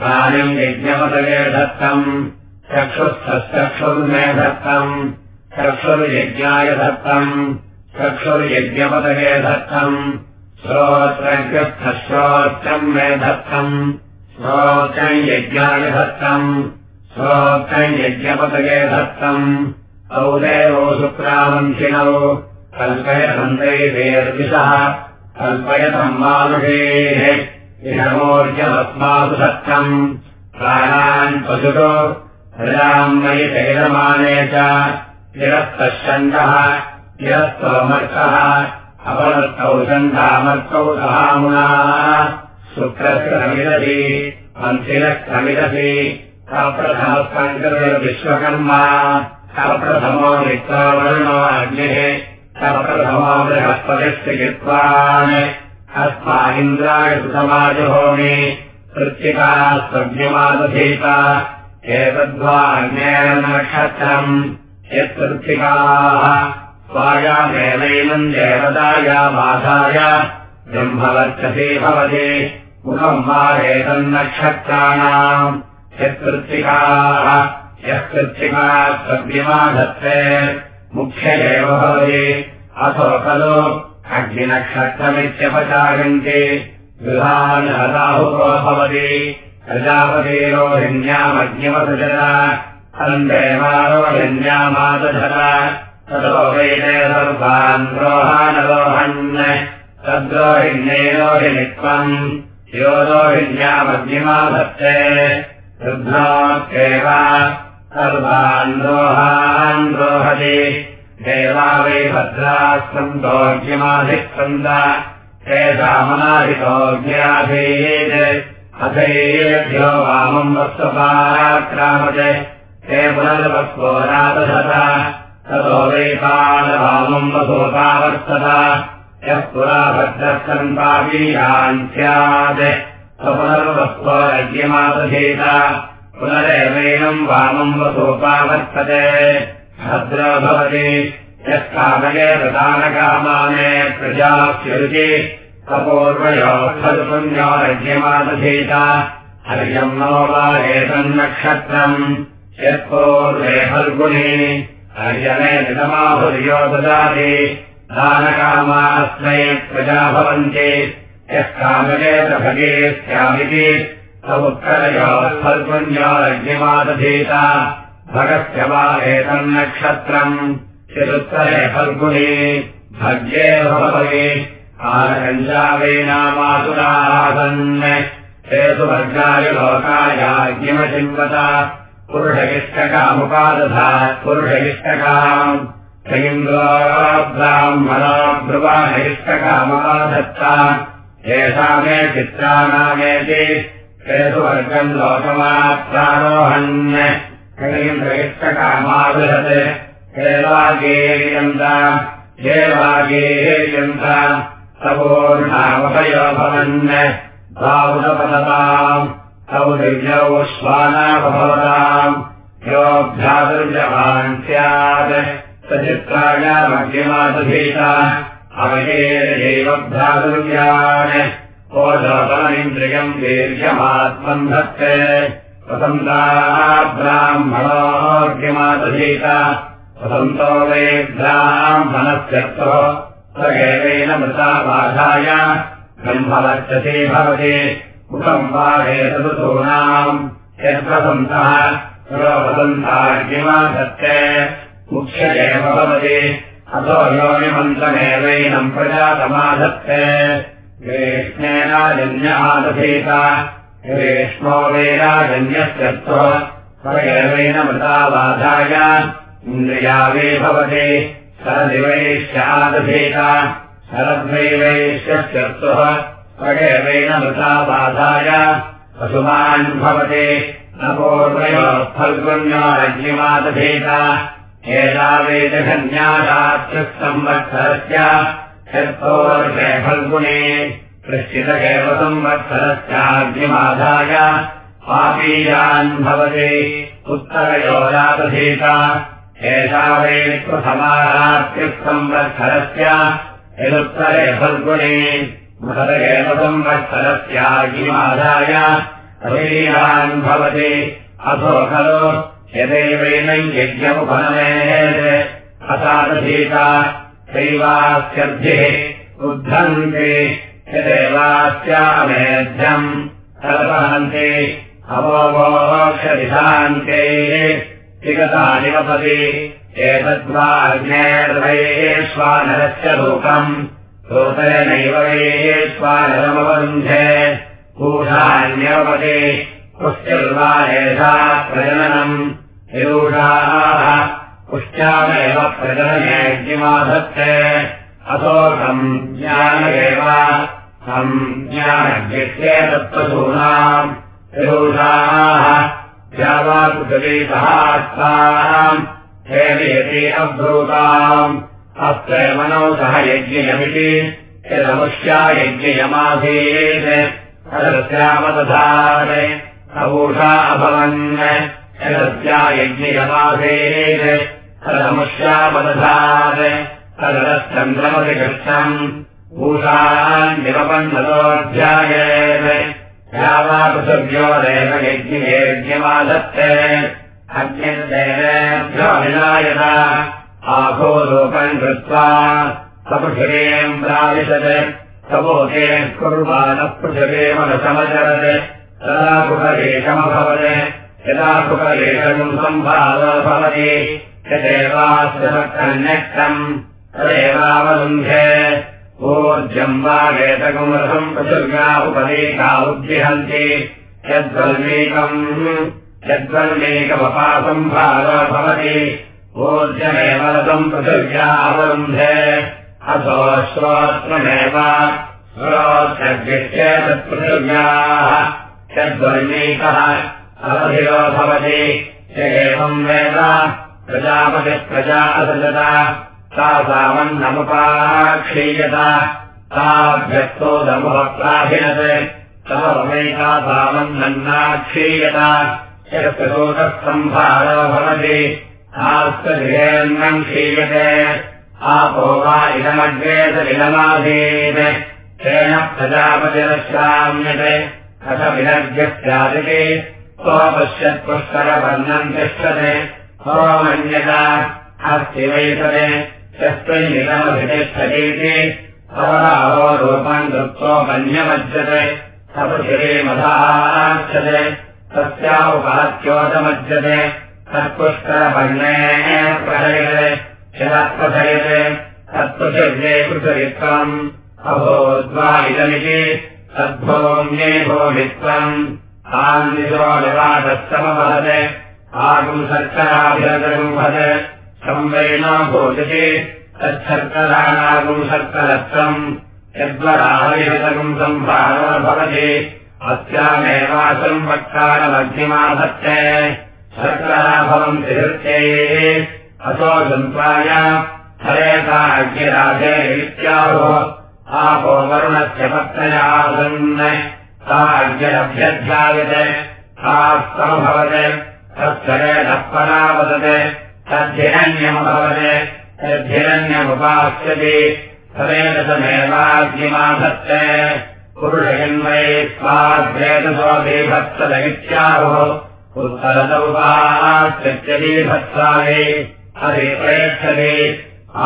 प्राणम् यज्ञपदये दत्तम् चक्षुस्थश्चक्षुर्मे दत्तम् चक्षुर्यज्ञाय दत्तम् चक्षुर्यज्ञपदये दत्तम् श्रोत्रग्रस्थश्रोत्रम् मे धत्तम् श्रोत्रम् यज्ञाय दत्तम् श्रोत्रम् यज्ञपदये धत्तम् औदेवो शुक्रावन्थिनौ कल्पयतन्दैवेर्दिशः कल्पयतम् मानुषेः इषमोर्जमस्मासु सत्यम् प्राणान् पशुतो प्रजाम् मयि तैलमाने च निरस्तः निरस्तोमर्कः अपनर्कौ षण्डामर्कौ सहामुना शुक्रस्य कमिदति पन्थिनः कमिदति सप्रथमस्कङ्कविश्वकर्मा सप्रथमो मित्रावर्णो अग्निः सप्रथमो बृहस्पतिश्चिकित्वान् अस्मादिन्द्राय सुसमाजहोमि कृत्तिका स्वज्ञमादधीता एतद्वा अग्नेन नक्षत्रम् यत्कृत्तिकाः स्वायामेनैनम् देवतायामाधाय ब्रह्मवर्चसी भवति मुखम् वा एतन्नक्षत्राणाम् यत्कृत्तिकाः यः कृत्तिका स्वज्ञमाधत्ते मुख्य एव भवति। अथो खलु अग्निनक्षत्रमित्यपचारन्ति। गृहान् हताहुको भवति प्रजापतिरोहिण्यामग्निमसजत अन्देवारोहिण्यामादधत ततो वैते सर्वान् रोहानरोहन् तद्रोहिण्यैरोहिणित्वम् यो रोहिण्यामग्निमाधत्ते रुद्रात्येव सर्वान् रोहान् रोहति देवा वै भद्रास्कन्दोऽज्ञमाधिक्कन्द तेषामनाधितोऽज्ञाधीत् अथैभ्यो वामम् वस्तुपाक्रामत् ते पुनर्वस्वो नादधत ततो वैपालवामम् वसोपावर्तत यः पुरा भद्रस्कन्पापीयान् स्यात् स्वपुनर्वस्वोरज्ञमादधीत पुनरेवैनम् वामम् वसोपावर्तते भद्रो भवति। यः कामये प्रधानकामाने प्रजास्यरुचि कपूर्वयोत्थपुण्यो रज्ञमादधीत हर्यम् नो वा एतन्नक्षत्रम् यत्पूर्वे फल्गुणी हर्यमे नितमाहुर्यो ददाति दानकामास्मै प्रजा भवन्ति यः कामयेत भगेस्यामिति समुत्तरयोत्फल्गुण्यो रज्ञमादधीत भगस्य वा एतन्नक्षत्रम् चिरुत्तरे फल्गुणी भग्ये भवति आनकञ्चावेनामासुरासन् हे सुवर्गाय लोकायाज्ञमचिन्वत पुरुषगिष्टकामुपादधात् पुरुषगिष्टकाम् ब्राह्मणा ब्रुवाहिष्टकामुपाधत्ता येषा मे चित्राणामेति हे सुवर्गम् लोकमात्रारोहन् कलीन्द्रगिष्टकामादधत् हे वागेर्यन्त हे वागेर्यन्त तवोर्णावभयो भवन्। भावुदपदताम् तौ दिव्यौ श्वानाभवताम् योऽभ्यादुर्जवान् स्यात्। सचित्रायामग्निमादधीत अवयेरैव भ्रातुर्यान् ओषोतमनिन्द्रियम् वीर्यमात्मम् धत्ते वसन्ताब्राह्मणोऽग्निमादधीत वसन्तो वे ब्राह्मणस्यर्थो स्वगेवेन मृताबाधाय ब्रह्मवर्चसी भवति उपसंवादेतसूनाम् यत्प्रसन्तः अथो प्रजातमाधत्ते ग्रीष्मेणाजन्यमादधीत ग्रीष्मो वेराजन्यस्यत्व स्वयवेन मृताबाधाय इन्द्रिया वे भवति। शरद्वैवैश्यत्यर्थः स्वगेवेन मृताबाधाय पशुमान् भवति नपोर्वयो फल्गुण्योरज्ञिमादधीत एतावेदघन्यादात्युः संवत्सरस्य यत्तोर्षे फल्गुणे प्रश्चितकेव संवत्सरस्याग्निमाधाय पापीयान् भवति उत्तरयोरादधीत एषा वै प्रथमारात्युः संवत्सरस्य यदुत्तरे फल्गुणे महद एव संवत्सरस्याग्निमाधाय अवीयान् भवति। अथो खलु यदैवैनम् यज्ञमुपनमेत्। असादधीता दैवास्यर्भिः उद्धन्ति। यदेवास्यामेध्यम् कल्पहन्ति अवोक्षरिधान्ते विगतानि वपति एतद्वाग्नेर्वैश्वानरस्य लोकम् लोकनैव वैश्वानरमवरुन्धे पूषान्यवपति पुश्चिर्वा एषा प्रजननम्। विदूषाः पुश्चामेव प्रजननेज्ञमाधत्ते अथोकम् ज्ञानमेव तम् ज्ञानज्ञस्य तत्त्वसूनाम्। विदूषाः द्यावाकुशलीसहास्ताम् हेमयति अब्रूताम् अत्र मनो सह यज्ञयमिति यदमुष्या यज्ञयमासीत् तदस्यामदधारे अवूषा अभवन्। यदस्या यज्ञयमासेत् तदमुष्यामदधार तदश्चन्द्रमति कृष्णम् भूषान्निवपन्नतोऽध्यायेत्। यावा पृथिव्यो देव यज्ञयज्ञमाधत्ते अग्निर्देवेभ्यो विनायत आभो लोकम् कृत्वा सपृथिवीम् प्राविशत् सपोके कुर्वाणः पृथिवीम न समचरत् तदा कुकलेशमभवत् यदा कुकलेशम् सम्भावो भवति यदेवास्यन्यक्षम् तदेवावलुम्भे ऊर्जम् वा वेतकुमरसम् पृथिव्या उपदेका उद्विहन्ति यद्वल्मीकम् यद्वल्मीकमपासम्भावो भवति ऊर्जमेव रसम् पृथिव्या अवलुम्भे अथो श्रोत्रमेव श्रोत्रग्यश्चेतत्पृथिव्याः यद्वर्णीकः अवधिरो भवति य एवम् वेद। प्रजापतिः प्रजा असजत सा सामन्नमुपाक्षीयत ताभ्यस्तोदमुपप्राभिनत् तवैका सामन्नन्नाक्षीयत। यत्रोतः सम्भारो भवति आस्तगृहेऽन्नम् क्षीयते आपो वा इदमग्रे सलिलमासीत् तेन प्रजापतिरश्राम्यते। कथविनर्घ्यस्यादिति स्वपश्यत्पुष्करवर्णम् तिष्ठते। सोमन्यता अस्ति वैतरे यस्मिन्निदमभितिष्ठतीति सवराहो रूपम् कृत्वोपन्यमज्जते सपृथिवीमधाक्षते तस्या उपात्योदमज्जते तत्पुष्करवर्णे प्रहयते यदप्रथयते तत्पृथिव्ये पृथवित्वम् अभोद्वा इदमिति तद्भोम्ये भोमित्वम् आन्दिशो निवादस्तमवहते आगुम् शर्कराभिरगुम्भत् संवैनो भोजति तच्छर्कराणागुम् शर्करत्वम् यद्वराहविहतगुम् सम्भारो भवति अस्यामेवासम् वक्कारमग्निमाधत्ते शर्करा हृत्यैः अतो गन्त्वाय हरेता अग्निराजे इत्याहो आपो वरुणस्य पत्नयासन् सा अग्निरभ्यध्यायते सा समभवते तत्सरेणः परावदते तद्धिरण्यमभवते तद्धिरण्यमुपास्यति। तदेन समेवाग्निमाधत्ते। पुरुषयन्वये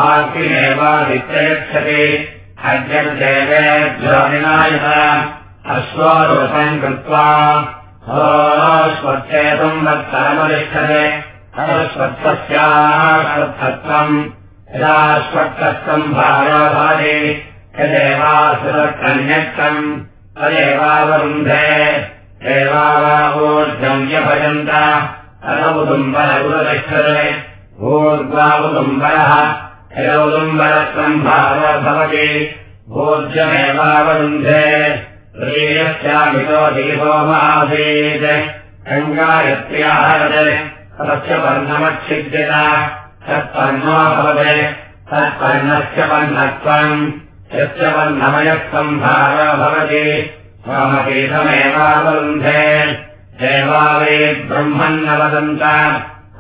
आर्तिमेवादित्ययच्छति अद्यदेवेभ्योनिनायः अश्वारूपम् कृत्वा यदा स्वच्छत्वम् भारोभारे यदेवासुरकन्यक्तम् तदेवावरुन्धे देवावावोर्जम्यभजन्त अनौदुम्बरगुरतिष्ठते भूर्द्वावुदुम्बरः यदौदुम्बरत्वम् भारो भवति भोज्यमेवावरुन्धे ीयस्यामितो दीपो मासीत् गङ्गायत्र्याहरत् तस्य वर्णमच्छिद्यत। तत्पर्णो भवत्। तत्पर्णस्य वर्णत्वम् यस्य वर्णमयत्वम् भारो भवति स्वामपीठमेवावरुन्धे देवावे ब्रह्मन्न वदन्त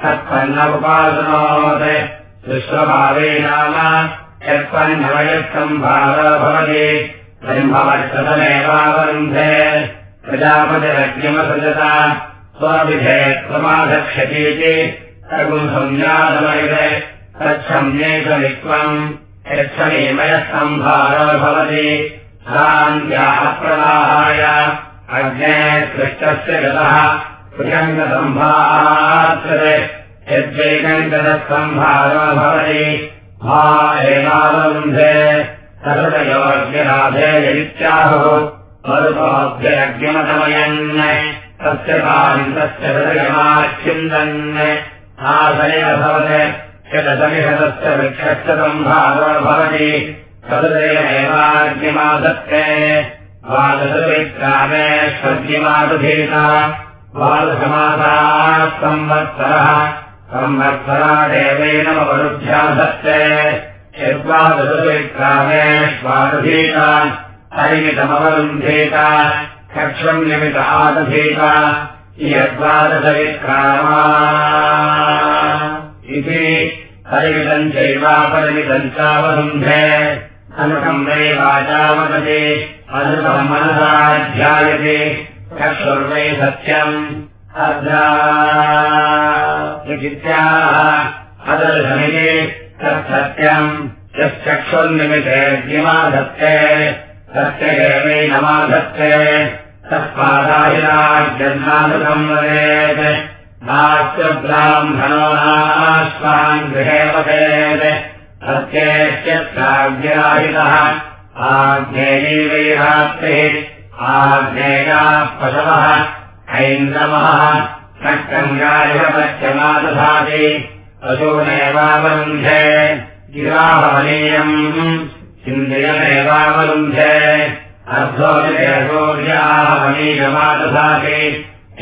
तत्पर्ण उपासनोत् विश्वभावे नाम। यत्पर्णमयत्वम् भारो भवति ब्रह्मवर्षतमेवावरुन्धे प्रजापतिरज्ञमसृजता स्वविधे त्वमाधक्षतीति। तगुसंज्ञातमयिते तच्छम्येकमित्वम् यच्छमीमयसम्भारो भवति प्रवाहाय अग्ने सृष्टस्य गतः प्रियङ्गसम्भाषते यद्वैकङ्कतसम्भारो भवति। भा एवावरुन्धे सर्वयोग्यराधे यदित्याहो। मरुतोऽभ्यज्ञमतमयन् तस्य कान्तस्य हृदयमाच्छिन्दन् शतसमिषतस्य वृक्षस्य सम्भारो भवति स्वज्ञमादधीता द्वादशमासाः संवत्सरः संवत्सरा देवेनमवरुध्याधत्ते यद्वादशविक्रामे स्वादधीता हरिमितमवरुन्धेत यद्वादशविक्रामा इति। हरिमिदम् चैवापरिमिदम् चावरुन्धे अनुकम् वै वाचावदति अनुकम् मनसाध्यायते चक्षुर्वै सत्यम्। अद्राः अदर्शमिति तत्सत्यम्। यश्चक्षुर्निमिते द्यमाधत्ते सत्यदेवै नमाधत्ते। तत्पादाहिराजन्मानुकम् वदेत्। नास्य ब्राह्मणो नाश्वान् गृहे वदेत् आज्ञेयी वैरात्रिः आज्ञेयाः पशवः हैन्दमः नक्कङ्गारिपत्यमादधाति पशूनेवावरुन्धे गिराहवनीयम् इन्द्रियमेवावरुन्धे अर्धोर्याहवनीयमादधाति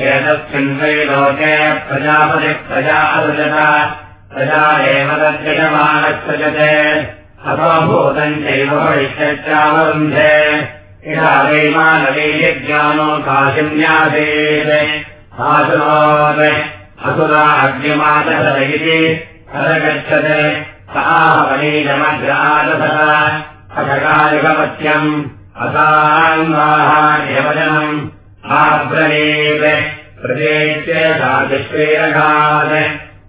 एतस्मिन् वै लोके प्रजापतिः प्रजा असृजत प्रजा एव तद्यजमानसृजते अथोभूतम् चैव भविष्यच्चावरुन्धे इहा वै मानवीयज्ञानो काशिन्यासीत् आशुनोत् असुरा अग्निमादधत इति अदगच्छते साहवनीयमग्रादधत अशकालिकमत्यम् असाङ्गाहार्यवचनम् आब्रवीत् प्रदेश्य सातिश्रीरघात्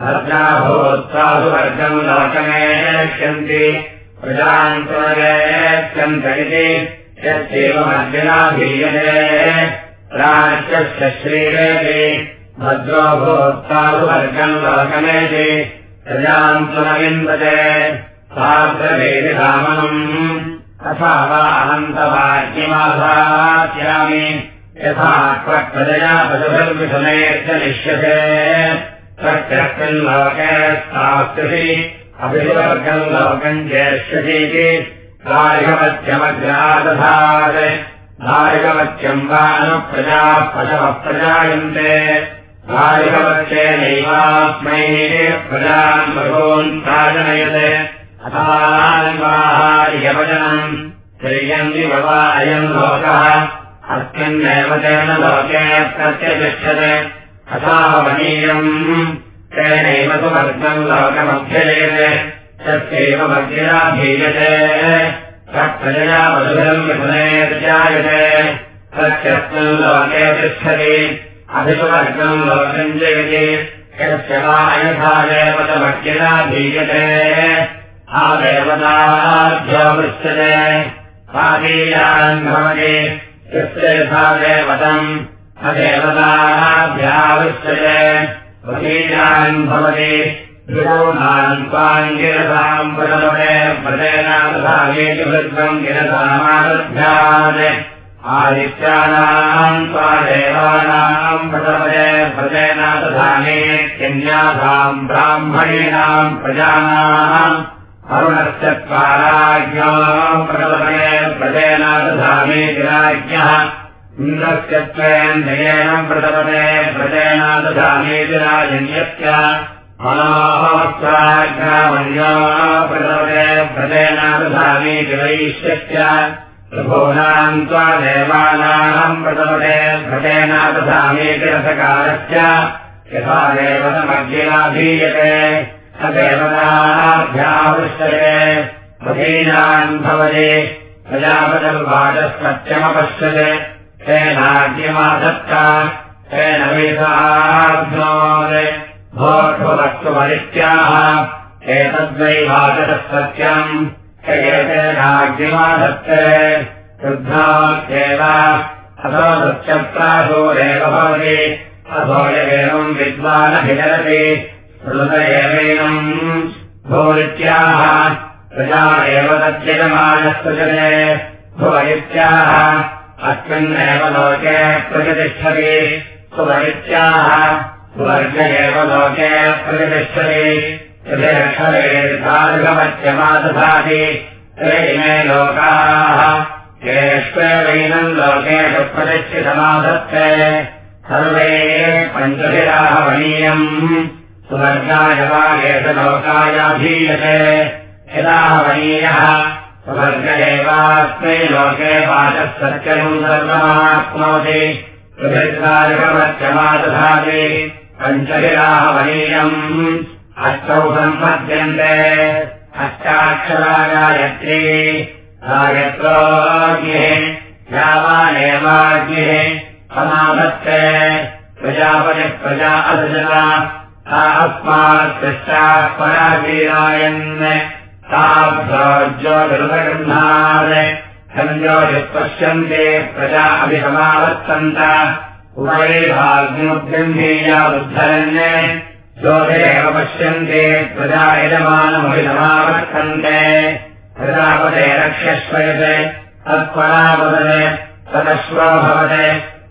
भद्राभूत्सासु वर्गम् लोकमे इति। यस्येवमर्जिना भीयते प्राच्यस्य श्रीरेति भद्रो भूत्सासु वर्गम् लोकमेति प्रजान्तुनविन्दते रामनम् तथा वा अनन्तवाक्यमासास्यामि यथा पशुभिर्विषमेर्जनिष्यते त्वत्यस्मिन् लोके स्थास्यसि। अभिवर्गम् लोकम् जेष्यतीति कार्यमध्यमग्रादधात् धारिकवत्यम् वा अनुप्रजाः पशवः प्रजायन्ते धारिकवत्येनैवास्मै प्रजान् बहून् प्राजनयते। अथायवचनम् श्रेयन्ति वा अयम् लोकः। अस्मिन्नेव तेन अथावनीयम् तेनैव तु वर्गम् लोकमभ्यजयते तस्यैव वर्गिना भीयते तत्प्रजया मधुरम् विफलेर्जायते तस्यस्मिन् लोके तिष्ठति अभिषवर्गम् लोकम् जयति। यस्य वा यथा देवतवर्गिना भीयते आदेवताभ्यो पृच्छते। भवति। यस्य यथा देवतम् अदेवताभ्यावृच्छते वकीयान् भवति। गिरोधान् त्वाम् गिरसाम् प्रदपते व्रतेनाथागेति वृद्धम् गिरसामारभ्यात् आदित्यानाम् त्वा देवानाम् प्रदपते व्रतेनाथागेत्यन्यासाम् ब्राह्मणीनाम् प्रजानाम्। अरुणस्य त्वाराज्ञाम् प्रदपते व्रतेनाथागेति राज्ञः इन्द्रस्य त्वेन्द्रियेण प्रदपते व्रतेनाथागेति राजन्यस्य मनोहस्वाग्रामण्यो प्रदपते व्रतेनाथागेति वैश्यस्य प्रभूनाम् त्वा देवानाम् प्रदपते व्रतेनाथागेति रसकारस्य यथा देवतमग्निनाधीयते स देवताभ्यावृश्यते भगीनान् भवति प्रजापतिर्वाचस्पत्यमपश्यते तेनाद्यमासत्ता तेन वेदाग्नोत् भोर्भुवत्वरित्याह एतद्वैवाचः सत्यम् एतेनाग्निमासत्ते शुद्धात्येव अथो सत्यप्रासोरेव भवति अथो एवम् विद्वानभिचरति श्रुत एवैनम् भोरित्याह प्रजा एव तद्यजमानस्तुजते भुवरित्याह अस्मिन्नेव लोके प्रतिष्ठति। सुवरित्याह। स्वर्ग एव लोके प्रतिष्ठति। यथेक्षरेर्धार्गमत्यमादधाति ते इमे लोकाः। येष्वेवैनम् लोकेषु प्रतिष्ठितमाधत्ते सर्वे पञ्चभिराः वणीयम् स्वर्गाय वा एष लोकायाधीयते। यदाह वणीयः स्वर्ग एवास्मै लोके वाचः सत्यम् सर्वमाप्नोति वणीयम् अष्टौ सम्पद्यन्ते। अष्टाक्षरा गायत्री गायत्रोऽग्निः यावानेवाग्निः। समाधत्ते प्रजापतिः प्रजा असृजता सा अस्मात् पृष्टाः पराजीरायन् ताभ्योज्योतिर्गृह्णात् सञ्जोतिः प्रजा अभिसमावर्तन्त। उभये उद्धरन् ज्योतिरेव पश्यन्ते प्रजा यजमानमभिसमावर्तन्ते। प्रजापते रक्ष्यश्वयते तत्परावदते तदश्वो भवते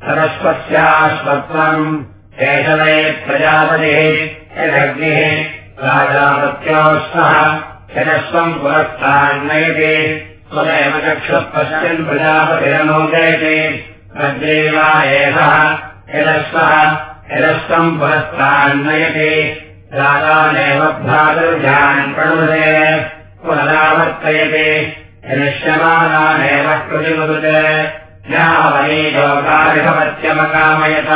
तदश्वस्याश्वत्वम्। केशवे प्रजापतिः यदग्निः राजापत्योऽश्वः यदश्वम् पुरस्तान्नयति स्वमेव चक्षुः पश्यन् प्रजापतिरनोदयति तद्देवा एषः यदश्वः यदश्वम् पुरस्तान्नयति। राजानेव भ्रातृजान् प्रणुदे पुनरावर्तयति। यनिष्यमानानेव कृतिमुदते यावनी लोकारिभवत्यमकामयत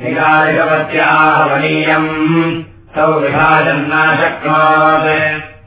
निगारिभवत्याहवनीयम् तौ विभाजन्ना शक्नोत्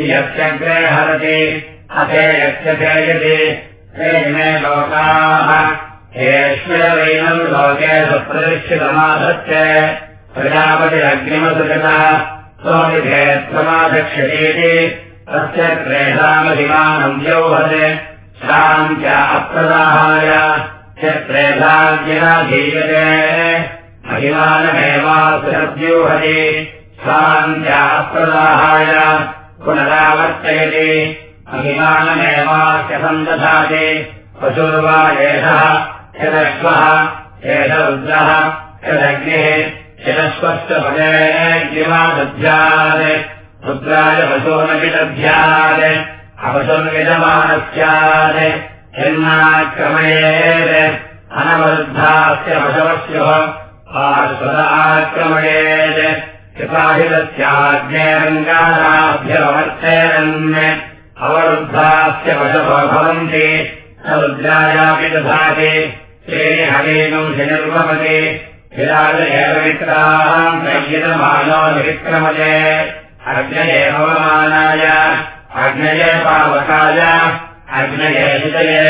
यत्यग्रे हरति अथे यत्यजयति ते इमे लोकाः। हेश्वरवैनम् लोके सुप्रतिष्ठितमाधत्ते प्रजापतिरग्निमसृजता स्वविधेत्वमाधक्षतीति तस्य क्लेशामधिमानम् द्यौहते शान्त्या अप्रदाहाय। क्षत्रेधाज्ञाधीयते महिमानमेवासुरद्यूहति शान्त्याप्रदाहाय पुनरावर्तयति। महिमानमेवास्य सन्दधाति पशुर्वा एषः यदश्वः एष रुद्रः यदग्निः यदश्वश्च पदेवादध्यात् रुद्राय पशोनपि दध्यात् अपशुर्विजमानः स्यात् यन्नाक्रमयेत्। अनवरुद्धास्य पशवस्युः आक्रमयेत् कृपाहितस्याज्ञेरङ्गाराभ्यवर्तेरन् अवरुद्धास्य पशवो भवन्ति रुद्रायापि दधाति विराज एव विक्राम् प्रयतमानो विक्रमते अग्नये भवमानाय अग्नये पावकाय अग्नये विजये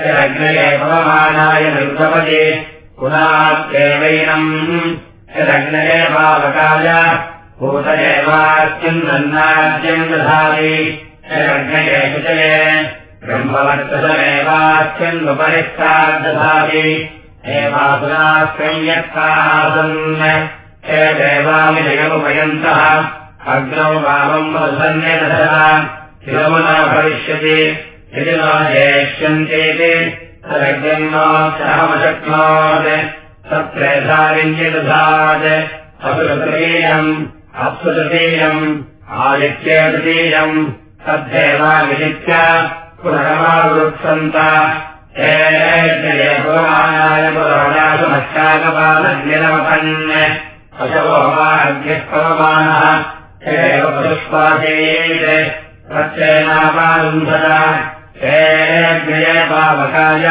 यदग्नये भवमानाय निर्भवति पुनात्येवैनम् यदग्नये पावकाय भूतदेवास्यम् दन्नाद्यम् दधाति यदग्नये विजये ब्रह्मवर्तसमेवास्यन्नुपरिष्टाद्दधाति एवासुरास्यन्यक्तासन् हे देवामिजयमुपयन्तः अग्नौ वामम् वसन्यदशः शिरमुना भविष्यति। यदि न जेष्यन्तेति तदग्निमशक्नोत् तत्रेधारिञ्जदधात् असुतृतीयम् अप्सुतृतीयम् आदित्ये तृतीयम् तद्धेवाविजित्य पुनरमावृत्सन्त। भगवानाय पुराणासुमश्चाकपालन्यनमपन् पशवो वा अग्निष्पवमानः एव पशुष्पाचेत् प्रत्ययनापालुम्भत हेग्नये पावकाय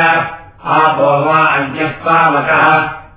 आपो वा अग्निष्पावकः। यदेवाध्वाधीत्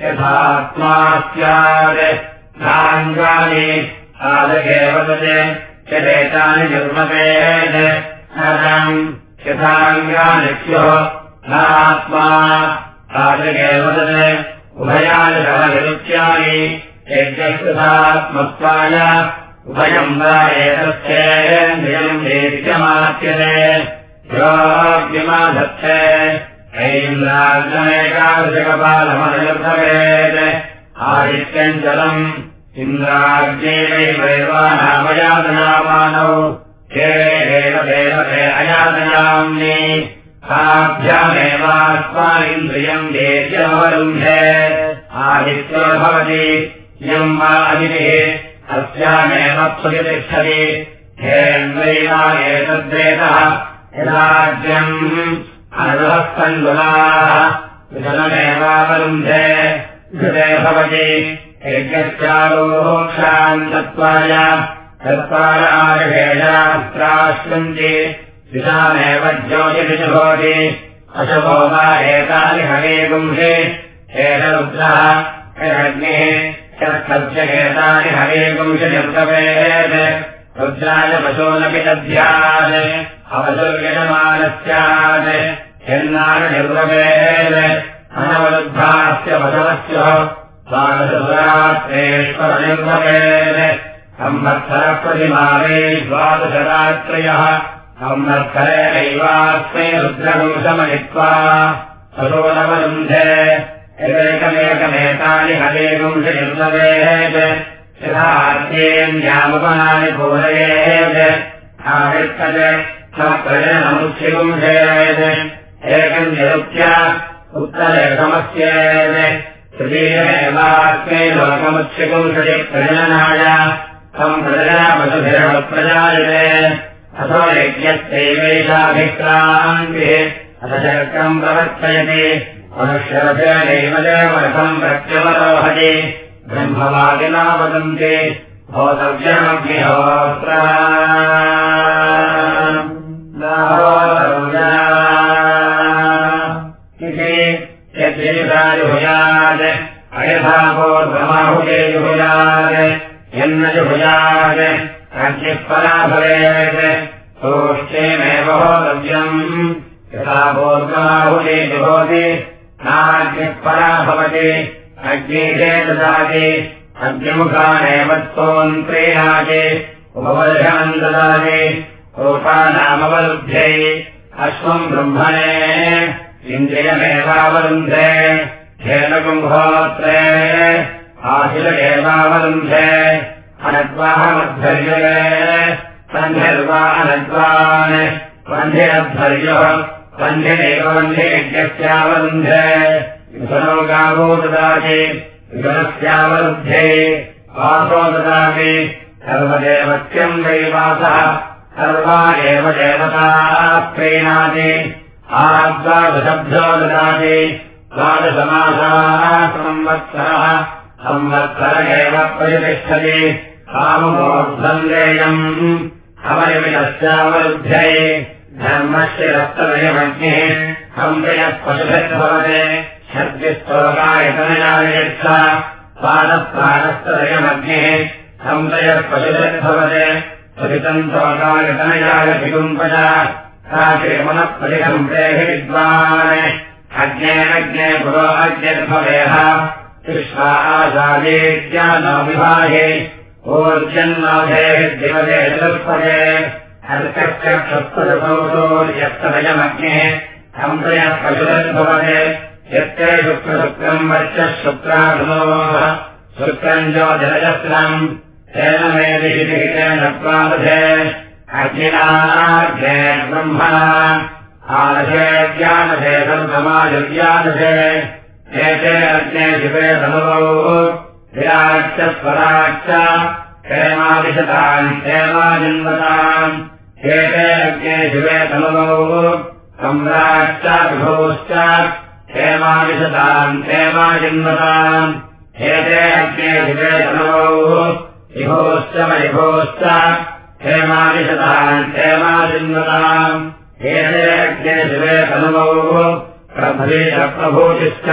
यथात्मा नाङ्गानि आदगे वदते यदेतानि स्युः नात्मा आदगे वदते उभयानि सहनिरुच्यानि यज्ञकृतात्मत्वाय उभयम् वा एतस्येन्द्रियम् देत्यमाप्यते योग्यमाधत्ते ऐन्द्राग्नमेकादशकपालमनयुर्भवेत् आदित्यम् जलम् इन्द्राग्नेवैवानामयातनामानौ हे देव देवते अयातनाम्नि ताभ्यामेवात्मा इन्द्रियम् देत्यमवरुन्धे आदित्यो भवति इयम् वा अदितिः अस्यामेव प्रतिष्ठति हेन्वैवा एतद्वेदः यदाज्यम् विजनमेवावरुन्धे घृते भवति। यज्ञस्यालोक्षान्तत्वाय चत्वार। आर्हेणास्त्राश्वन्ति विषामेव ज्योतिषु भवति अशुभो वा एतानि हरेगुंसि हेररुद्रः हेरग्निः एतानि हरेगुंसि निर्गवेत् रुद्राय पशोनपि अवसुर्यजमानस्यात् यन्नाय निर्गवेत् अनवरुद्धास्य पशवस्य द्वादशरात्रेश्वरनिर्भवेत् संवत्सरप्रतिमावे द्वादशरात्रयः संवत्सरेणैवास्मै रुद्रगुंसमयित्वा सशोनवरुन्धे यदेकमेकमेतानि हरेगुंसि निर्भवेत् यथाद्येन्यामुपनानि प्रजनमुच्यगुंसेत् एकम् निरुप्य उत्तरे समस्येत् तृतीयमेवास्मै लोकमुच्यगुंसति प्रजननाय तम् प्रजनापशुभिरप्रजायते अथो यज्ञस्यैवैषाभिक्रान्तिः अथ शर्कम् प्रवर्तयति मनुष्यरथेनैव देवरथम् प्रत्यवरोहति ब्रह्मवादिना वदन्ति जुहुयात् यन्न जुहुयात् राज्ञः परा भवेत् सोष्ठेमेव होतव्यम् यथा पूर्वमाहुजे जुहोति नाज्ञः परा भवति अग्निजे ददाति अग्निमुखानेव त्वम् प्रीणाति उपवर्षणम् ददाति रूपानामवरुध्ये अश्वम् ब्रह्मणे इन्द्रियमेवावरुन्धे धेनुकुम्भोत्रे आशिलमेवावरुन्धे अनद्वाहमध्वर्यवे सन्धिर्वा अनद्वान् वन्धिरध्वर्यः वन्धिरेव वन्धियज्ञस्यावरुन्धे विधनो गावो ददाति विधनस्यावरुध्ये वासो ददाति सर्वदेवत्यम् वैवासः सर्वा एव देवताः प्रीणाति आद्वादशब्दो ददाति द्वादशमासाः संवत्सरः संवत्सर एव प्रतिष्ठति काममोर्धन्देयम् अवयविनस्यावरुद्धये धर्मस्य रक्तदयमग्निः संशयः पशुभिर्भवते शब्दिस्तोकायतनयायच्छ पादप्राणस्तदयमग्निः संशयः पशुभिर्भवते सवितम् तोकायतनयाय विकुम्पज साक्षेमनप्रतिकम् प्रेहि विद्वान्। अग्नेनग्ने पुरो अग्निर्भवेह। कृष्णा आचार्येत्या न विभागे ऊर्जन्नाथेः दिवसे चतुष्पदे। हर्कश्च क्षत्पदसौतोर्यस्तदयमग्निः संशयः पशुभिर्भवते यत्ते शुक्रशुक्रम् वर्च शुक्राधुनोः शुक्रम् ज्योतिरजस्रम्। तेन मे दिशितेन प्रादधे अग्निनाग्ने ब्रह्मणा। सर्वमायुर्ज्ञानशे एते अग्ने शिवे धनुवौ विराट्च स्वराट्च। क्षेमादिशतान् क्षेमाजिन्वताम् एते अग्ने शिवे धनुवौ सम्राट्च विभोश्च क्षेमादिशतान् क्षेमाजिन्वताम् एते अग्ने शिवे धनुवौ विभोश्च वैभोश्च क्षेमादिशतान् क्षेमाजिन्वताम् एते अग्ने शिवे धनुवौ प्रभूतिश्च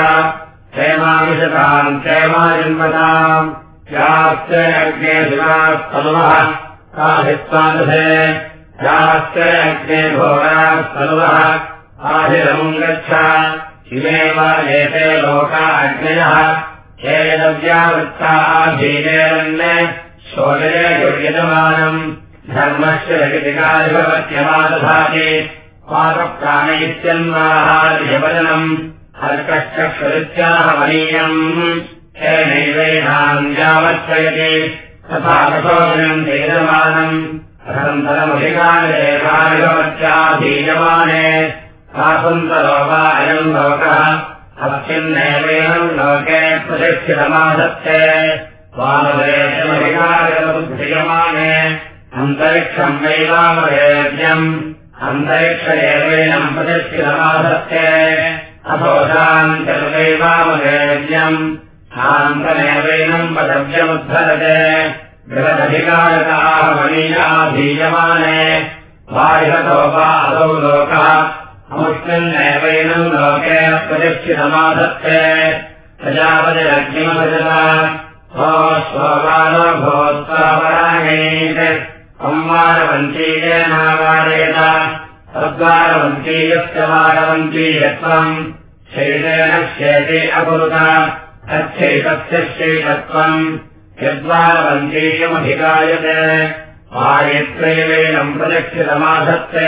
क्षेमाविशताम् क्षेमाजिन्वताम् यास्ते अग्ने शिवास्तनुवः यास्ते अग्ने घोरास्तनुवः आधिरमुम् गच्छ शिवेव एते लोका अग्नयः हेदव्यावृत्ता आधीनेरन् शोलये दुर्यजमानम् धर्मस्य जगतिकाधिपत्यमादधाति पादप्राणैत्यन्वाहार्यवदनम् हर्कश्चक्षुरित्याह मनीयम् हे नैवेनाम् यावत्सयति तथा प्रचोदनम् तेजमानम् अनन्तरमधिकारेवाधिपत्याधीयमाने स्वासन्तरो वा अयम् लोकः अस्मिन्नेवेनम् लोके प्रतिष्ठितमाधत्ते स्वामदेशमधिकारमुद्धीयमाने अन्तरिक्षम् वैवामवेद्यम् अन्तरिक्ष एवेनम् प्रतिष्ठितमाधत्ते अथोषान्तर्वैवामवेद्यम् शान्तमेवेनम् पदव्यमुद्धरते बृहदधिकारकाः मनीयाधीयमाने। बाह्यतो वा असौ लोकः अमुष्मिन्नेवैनम् लोके प्रतिष्ठितमाधत्ते प्रजापतिरग्निमभजता स्वोगानो भूत्वापराणेत् संवारवन्तीयेनावारेत तद्वारवन्तीयस्य वारवन्तीयत्वम् शैलेन शेते अकुरुत। तच्छैतस्य शैतत्वम् यद्वारवन्तीयमधिकायते आयत्रैवेनम् प्रदक्षितमाधत्ते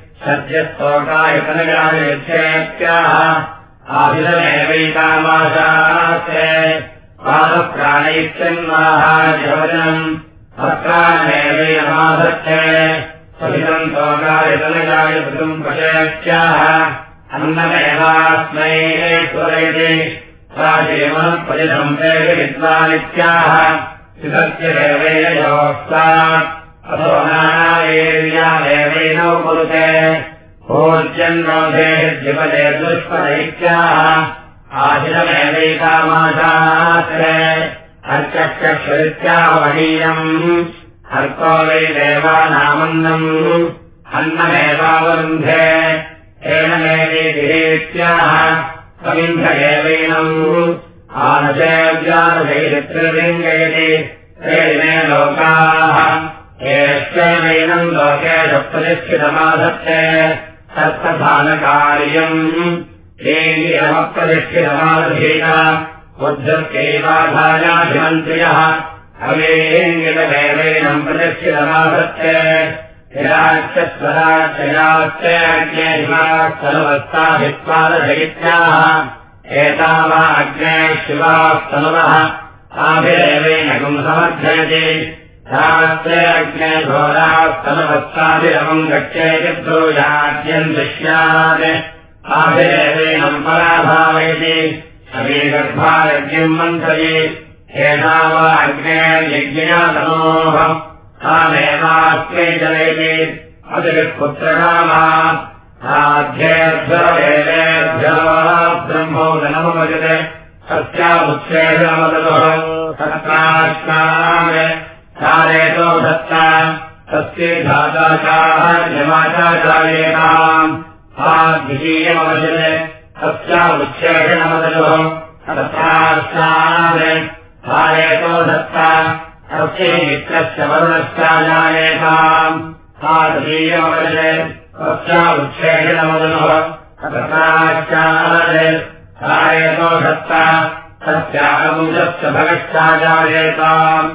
आभिरमेवैकामाशास्ते पादप्राणैत्यन्वाहार्यवचनम् सत्राणमेवैनमाधत्ते सहितम् तोकायतनगाय कृतम् पशेत्याह अन्नमेवास्मै स्वरयति प्राचीमनप्रतिशम्पे विद्वानित्याह चितस्य द्विपदे दुष्पदैत्याः आशिरमेवैकामाशास्त्रे अर्चक्षरित्यावहीयम् हर्को वै देवानामन्नम्। अन्नमेवावरुन्धे। एनमेवै गिरेत्याः कविन्ध एवैनम् आनशेव्यानशैरित्रिलिङ्गयति तेन लोकाः एष्वेनैनम् लोके सप्रतिष्ठितमाधत्ते सत्प्रधानकार्यम् हेङ्गिरमप्रतिष्ठितमाधीन बुद्धस्यैवाधायाभिमन्त्रियः अवेङ्गितदेवैनम् प्रतिष्ठितमाधत्ते स्तनवस्ताभित्वादशयित्याः एतावा अग्ने शिवास्तनुवः ताभिरेवेण समर्थयति अग्ने घोरास्तनवस्ताभिरमम् गच्छेति ब्रूयाद्यम् दृश्यात् ताभिरेवेणम् पराभावयति समीगर्भायज्ञम् मन्त्रये एतावा अग्ने यज्ञातनोः तामेवास्मै जनेति अतिपुत्रकामा साध्येभ्यो ब्रह्मोदनमजते सत्यामुच्छेदमदः सत्राश्नाय चारेतो दत्ता तस्यै धाताचार्यमाचाचार्येणाम् द्वितीयमवजते सत्यामुच्छेदनमदः सत्राश्नाय चारेतो दत्ता तस्यै सत्राश्चाय कार्यतो दत्ता तस्यामुजस्य भगश्चाजायेताम्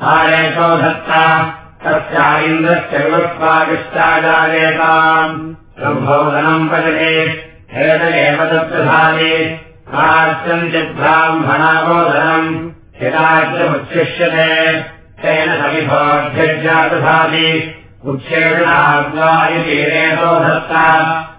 कार्यतो दत्ता तस्या इन्द्रस्य विवस्वागिश्चाजायेताम् सम्भोधनम् पजते हेतयेव तत्प्रधाने काश्चञ्चिद्ब्राह्मणाबोधनम् हिताच्यमुच्छिष्यते तेन सविभोऽभ्यजातधाति उच्छेदनाद्वायुतीरेतो धत्ता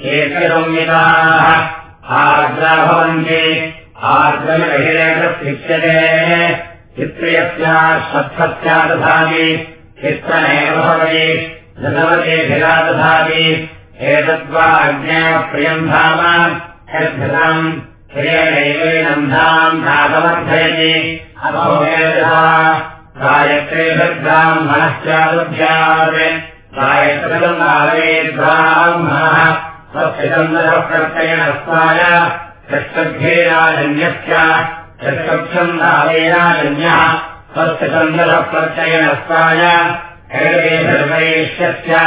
एकसंहिताः आर्द्रा भवन्ति। चित्रमेव भवति धनवतेभिरा दधाति। एतद्वा अज्ञेव प्रियम् धाम। यद्भृतम् प्रियनैवैनम् धाम् नागमर्थयति अभोवेदः गायत्रीभद्राम् मनश्चादुभ्यात् षष्टभ्यम् आवेराजन्यः स्वस्यचन्दः प्रत्ययनस्ताय हेडवेशर्वैष्यस्य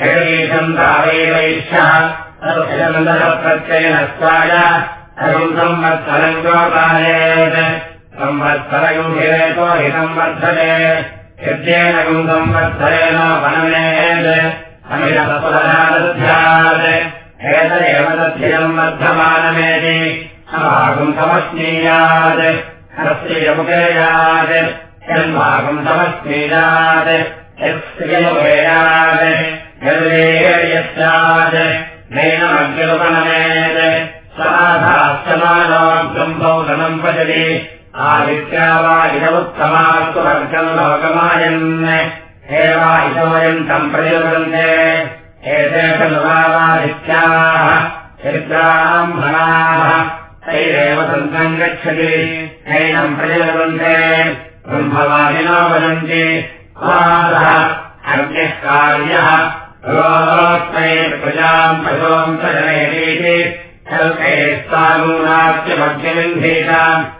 हेडवेशम् दावैवैष्यः स्वस्यचन्दः प्रत्ययनस्ताय अयम् संवत्सरम् गोपायेत् संवत्सरम् हिरेतो हि संवर्धते यद्येन गुम् संवत्सरेण वनमेत् अमिरसपुरधादध्यात् एतदेव तद्धिरम् वर्धमानमेति समागम् समश्नीयात् हस्त्रियमुखेयात् यन्मागम् समश्नीयात् यत्स्त्रियमुखेयात् यद्वेयस्यात् नैनमग्निरुपनमेत्। समाधास्तमानो ब्रह्मौधनम् पचति आदित्या वा इदमुत्तमास्तु वर्गम् लोकमायन्। एवा इदोऽयम् तम् प्रतिवदन्ते एते खल्वादित्याः चित्राह्मणाः तैरेव सन्तम् गच्छति। प्रतिवदन्ते ब्रह्मवादिनो वदन्ति अग्निः कार्यः। प्रजाम् पशोम् प्रजनयतीति कल्पयेस्तानूनाच्यमग्निमिन्धीताम् तस्मिन्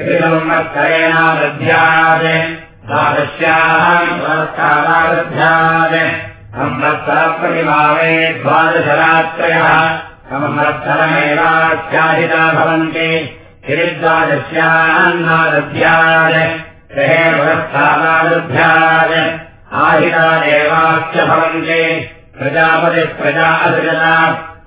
इति संवत्सरेणादध्यात् द्वादश्याः पुरस्कारादध्यात् संवत्सरप्रतिभावे द्वादशरात्रयः भवन्ति गिरिद्वादश्यान्नादध्यात् गृहे पुरस्कारादध्यात् आहिता देवाश्च भवन्ति प्रजापतिप्रजा असृजता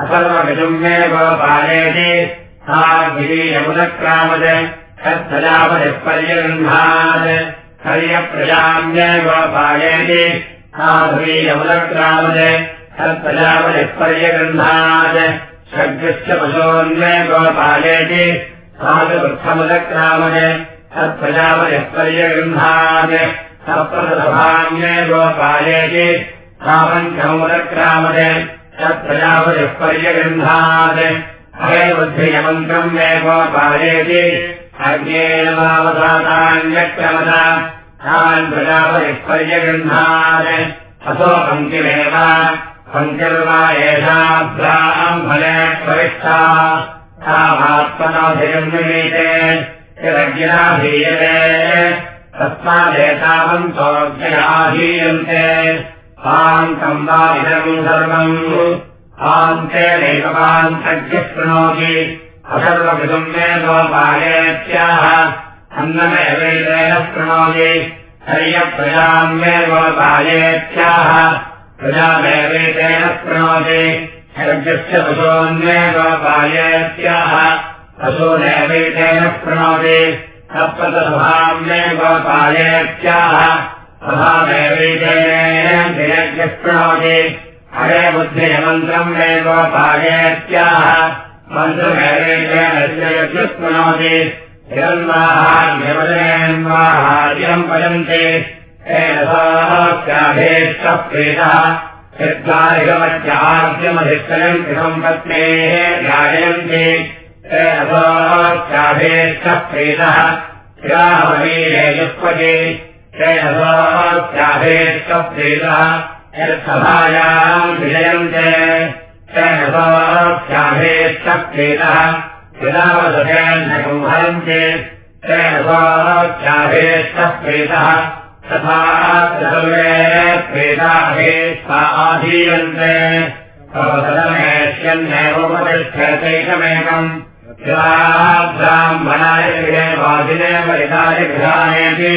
असर्वविजुम्ये गोपालेति सा गिरीयमुदक्रामत् तत्प्रजापतिः पर्यगृह्णात् हर्यप्रजाम्ये गोपालेति सा ध्वीयमुदक्रामत् तत्प्रजापतिः पर्यगृह्णात् षड्गश्च पशोन्मे गोपालेति साधुवृक्षमुदक्रामत् तत्प्रजापतिः पर्यगृह्णात् सप्तसभाम्ये गोपालेति सापञ्चमुदक्रामत् प्रजापतिः पर्यगृह्णात् असो पङ्क्तिमेव। पङ्क्तिर्वा एषाभ्याम् फले प्रविष्टा। तामात्मनोधिकम् निमीते यदज्ञाधीयते तस्मादेतावन्तोऽज्ञयाधीयन्ते वा इदम् सर्वम् आन्ते नैकपान्तज्ञः शृणोति असर्वकृतम् मे गोपालेत्याह। अन्नमेवेदेन शृणोति। हर्यप्रजाम् मे गोपालेत्याह। प्रजामेवेदेन शृणोति। सर्गस्य पशोन्मे गोपालेत्याह। पशूनेवेदेन शृणोति। सप्तसभाम्ये गोपालेत्याह शृणोति हरे बुद्धिमन्त्रम् मे गोपालेत्याह। मन्त्रमेवेदेन साक्षाभेष्टप्रीतः यद्गारिकमत्याद्यमधिष्ठयम् सम्पत्नेः ध्यायन्ति साक्षाभेष्टप्रीतः शिरामवीरे युष्पति साक्षाभेष्टप्रीतः यत्सभायाम् विजयन्ते तेन साक्षाभेष्टप्रीतः विरामसुखेन्नसंहरन्ति तेन स्वाध्याभेष्टप्रीतः तथा सर्वे प्रीताभे सा आधीयन्ते सदमेष्यन्नेवोपतिष्ठतैकमेकम् ब्राह्मणाय गृहे वासिने वरिताय गृहाणेति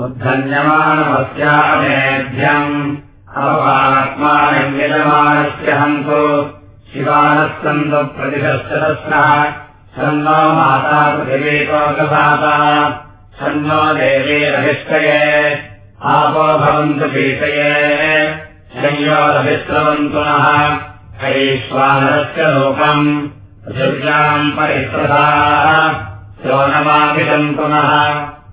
उद्धन्यमानमस्यामेभ्यम् अपात्मानम् यजमानस्य हन्तो शिवानः सन्तो प्रतिशस्तदस्नः सन्नो माता पृथिवीकोकसाता सन्नो देवीरभिष्टये आपो भवन्तु पीतये संयोरभिस्रवन्तु नः। ऐश्वानरस्य लोकम्। पृथिव्याम् परिस्रथाः शोनमाभिषन्तु नः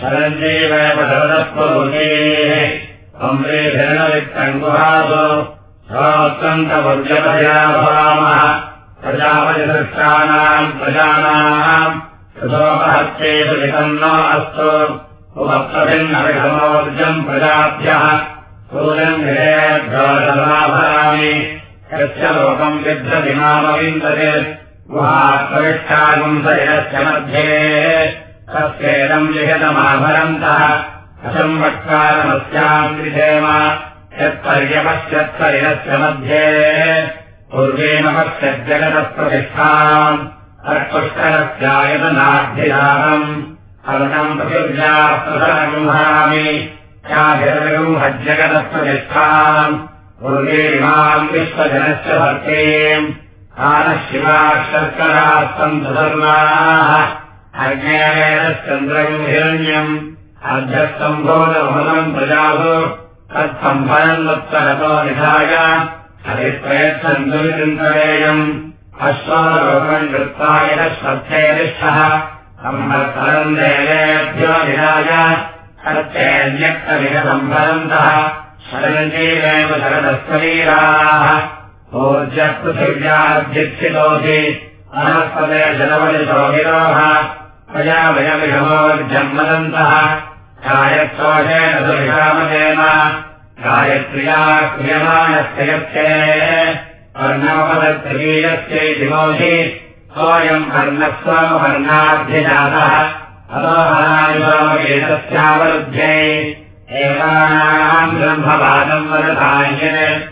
शरञ्जेवेव शरदस्वरूपेः अम्रेभिरणवित्तम् गुहासो सोऽत्यन्तवर्जपया भवामः प्रजापतिदृष्टानाम् प्रजानाम् कृतोपहत्येषु लिखम् न अस्तु उपप्रभिन्नविषमोर्जम् प्रजाभ्यः सूर्यम् विधेभ्योभरामि यस्य लोकम् विद्धति नामविन्दते गुहात्प्रविष्टागुंसयस्य मध्ये तस्येदम् लिखितमाभरन्तः असंवत्कारमस्याम् विधेम यत्पर्यपश्यत्परिणस्य मध्ये पूर्वेण पश्यज्जगतप्रतिष्ठाम् अर्पुष्करस्यायतनाभ्यधानम् हरणम् पृथिव्याप्रसरगृहामि ख्याभिर्गृहज्जगतप्रतिष्ठाम् पूर्वेमाम् विश्वजनस्य भर्तेम् आनः शिवाः शर्कराः सन्तु सर्वाः अज्ञानेनश्चन्द्रम् हिरण्यम् अध्यस्तम्भोदमहनम् प्रजासु तत्सम्भरम् वत्सरतो निधाय। विचिन्तयेयम् अश्वालोकम् कृत्वाय श्रद्धेरिष्ठः सम्भर्तरम् देवेभ्यो विराज सत्यन्यक्तविधसम्भरन्तः शरञ्जीवेव शरदस्वरीराः जलवलिशोभिरोः प्रजावयविषमोर्जन्मदन्तः गायत्रोषेण दुर्गामतेन गायत्र्या क्रियमाणस्य यत्ते वर्णोपदत्रीयस्यै दिवोषि सोऽयम् अतोहरायुगेतस्यावरुध्ये एकानाम् ब्रह्मवादम् वदधान्यन्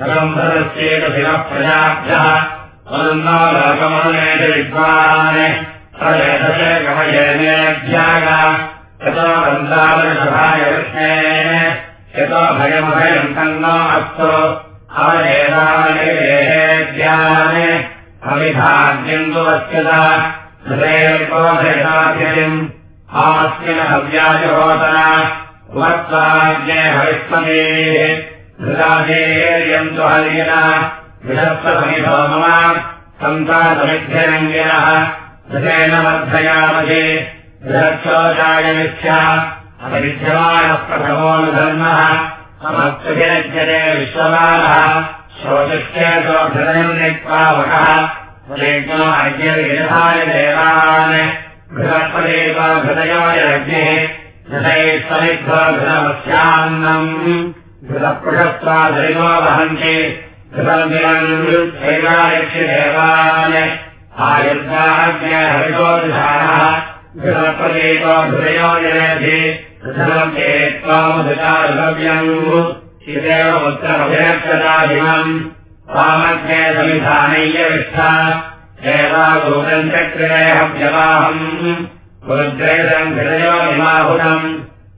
सम्भरस्येतशिवः प्रजाभ्यः वदन्नो लोकमनुमेति विद्वान् प्रवेदते गमयेनेभ्याग यतो बन्धावृषभाय कृष्णे यतो भयमभयम् तन्नो अस्तु अवयेदानेभ्यान् अविधाद्यन्तुवस्यता हृदयकोधयताभ्यम् आस्मिन हव्याजहोतना उवत्वाज्ञे हविष्मदेः हृदाधेर्यन्तु हरिण विषत्समिधो मम सन्तासमिध्यरङ्गिनः हृदेन वर्धयामहे बृहच्छोचाय मिथ्या अपरिध्यमानः प्रथमोऽनुधर्मः समस्तभिरज्यते विश्वमानः प्रयज्ञो अर्घ्यविधाय देवान् बृहस्पदेव हृदयो यज्ञे हृदये समिद्धो घृतमस्यान्नम् घृतपृषत्वाधरिणो वहन्ति घृतम् शैलायक्षि देवान् आयुर्दाज्ञ हरितोधानः घृतपदेव हृदयो जनेभि घृतम् चेत्त्वामुदितार्भव्यम् इदेव उत्तरभिरक्षताभिमम् वामज्ञे समिधानय्यविष्ठा देवादूतम् चक्रेहव्यवाहम् पुरुद्रेशम् हृदयोनिमाहुतम् क्लेशम् चक्षुर्दशेजो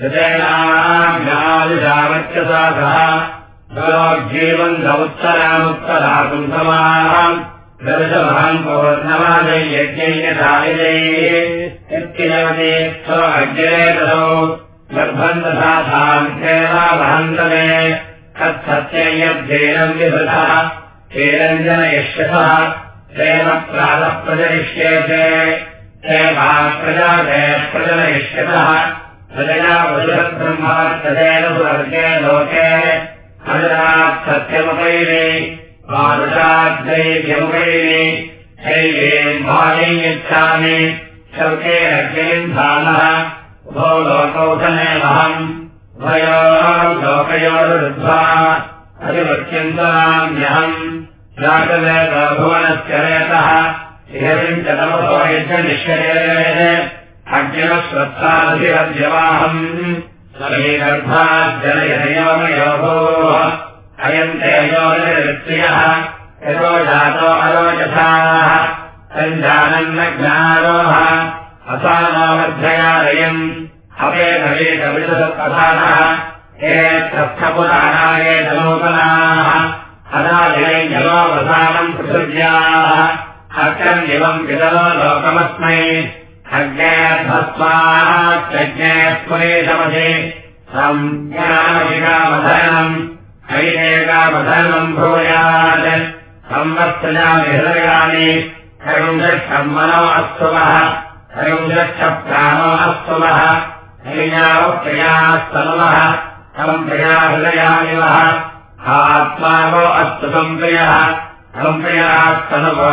हृदयनाम्यादिशावत्यसा सह जीवन् उत्तरामुत्तरातुम् समाहम् दर्शभाम् पौर्णमाजयज्ञैयधायजये स्वज्ञेतसौ गर्भम् तथा वहन्तमे तत्सत्ययद्धेनम् विभृतः हेरञ्जनयिष्यसः तेन प्रातः प्रजयिष्येते ते वा प्रजाते प्रजनयिष्यतः प्रजया वसुरब्रह्मार्थतेन सुवर्गे लोके अजरात् सत्यमुपैरे मारुषाद्वैर्यमुखैः शैलेम् भागै यच्छामि शौके रज्ञैम् धानः उभो लोकौधनेमहम् उभयो लोकयोरुद्ध्वा अधिवत्यन्तराम्यहम् जातवेदभुवनस्य रेतः शिहरिम् च तमसो यज्ञनिष्करे अज्ञश्रद्धाधिरद्यवाहम् गर्भाज्जनययोमयोः अयम् ते अयोनिवृत्तयः यतो जातो अरोचथाः सञ्जानम् न ज्ञारोह असानोमध्ययालयम् अपेदवेदविदसत्प्रधानः हे तस्थपुराणाये जनोपनाः। अदाजयम् जलोवसानम् पृथिव्याः। हर्कम् दिवम् विदलो लोकमस्मै हैरेकामधर्मम् भूयात्। हरिंशम् मनो अस्तुवः हरिंश प्राणो अस्तुवः हरियावः प्रियास्तनुवः तम् प्रिया हृदयानिवः आत्मावो अस्तु सम्प्रियः सम्प्रियास्तनुभो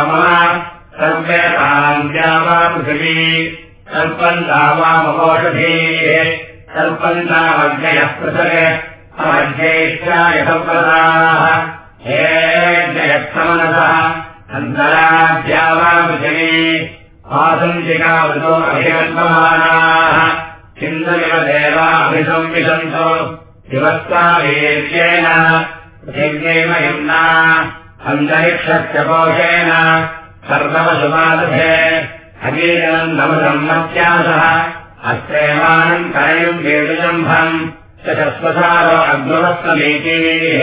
मम सर्वेतान्त्या वा पृथिवी कल्पन्ता वा ममोषधीः कल्पन्तामज्ञयः पृथक् अमध्येष्यायसम्प्रदाः हे जयत्समनसः। अन्तराध्या वा पृथिवी आसन्तिकावृतो अभिकल्पमानाः चिन्तमिव देवाभिसंविशन्तो। दिवस्तावीर्येण पृथिव्यैव युम्ना अन्तरिक्षस्य कोशेन सर्ववशुपादधे अगीरम् नवसम्मत्यासः। अस्तेमानम् करयुम् वेदजम्भम् चतस्वसारो अग्नवस्तमेकीः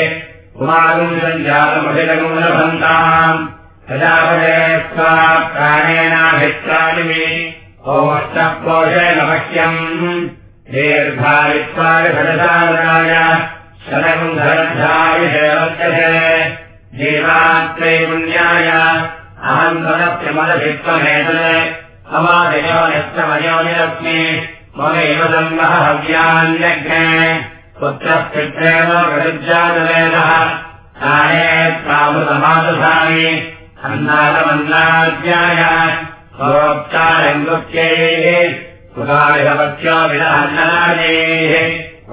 कुमारुम् सञ्जातमभिलगुम् लभन्ताम् प्रजापदे स्वा प्राणेनाभित्राणिमि। ओमस्तः कोशेन मह्यम् दीर्घावित्वादिभटसादराय शरम् धरध्याविषयवर्तते जीवात्मै पुण्याय अहम् यस्तमयोनिरस्मि ममैव सम्मः हव्यान्यज्ञे पुत्रः पित्रेण गरुज्जातवेदः। नाये प्रामृतमादधामि अन्नादमन्नाद्याय। स्वोक्तारम् गुप्त्यैः सुखाविधपत्यो विदहन्ननादेः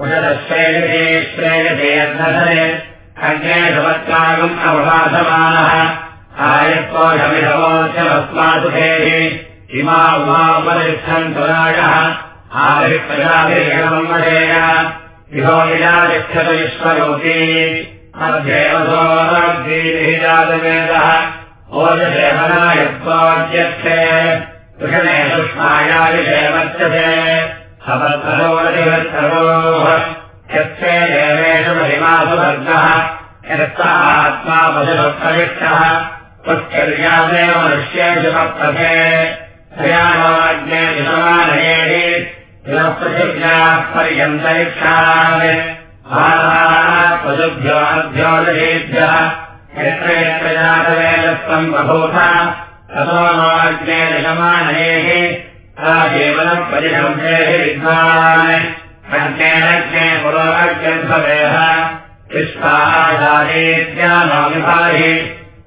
उषदश्रेयते श्रेयते यद्धरे अग्ने सवत्कागम् अवभासमानः आयत्कोशमिधवोच्चमस्मासुधेः इमा उमापरिच्छन्तु राजः। आदिप्रजाभिर्गमम्मधेय विभो विजातिष्ठत विश्वयोगी मध्येवसोऽर्धीः जातवेदः ओजसेवनायत्वाद्यक्षे कृषणे सुष्मायादिशेवच्यते समर्थरोरधिवत्सरोः यक्षे देवेषु महिमासु वर्गः यस्य आत्मा पशुप्रविष्टः पुष्कर्यादेव मनुष्येषु वर्तते पशुभ्योभ्योदयेभ्यः यत्र यत्र जातवेदत्वम् बभूथ ततो नोऽग्ने निशमानयेः केवलम् परिशब्देः विद्वान्। प्रज्ञेनज्ञे पुरोज्ञभवेह विश्वाजादेत्या नो विभाहि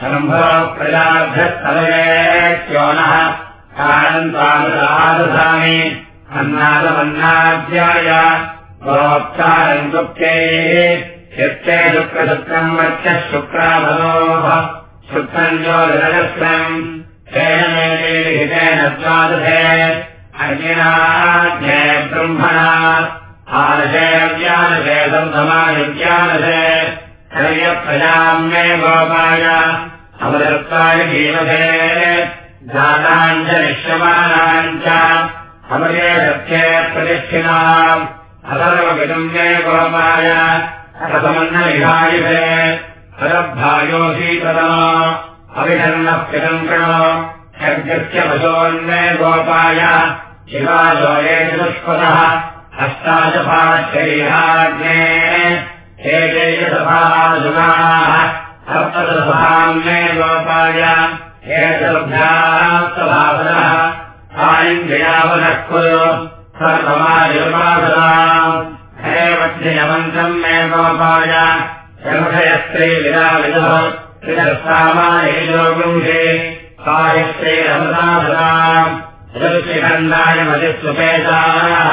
सम्भो प्रजाभ्यस्तलयेत्योनः कारणन्तानुदादधामि अन्नादमन्नाद्याय। प्रोक्तारम् दुःखैः। दुःखदुःखम् मेतेन द्वादशे। अग्निनाध्ये ब्रह्मणा सन्तमायुज्यादशे हर्यप्रजाम् मे गोपाय जीवसे जाताम् च निश्यमानाम् च अमरे सत्ये प्रतिष्ठिताम् अथर्वविदम् मे गोपाय अभिषन्नः पितम् कृणो यज्ञस्य पशोन्मे गोपाय शिवालोये चतुष्पदः हस्ताचपाशरीहाग्ने हे कुरु सर्वमायुर्वासनाम् हे वध्ययमन्त्रम् मे गोपाय शर्मयस्त्रीविराविदः त्रिदर्सामायैलोगुंहे कायश्रीरमदासनाम् ऋषिखण्डाय मतिस्वपेताः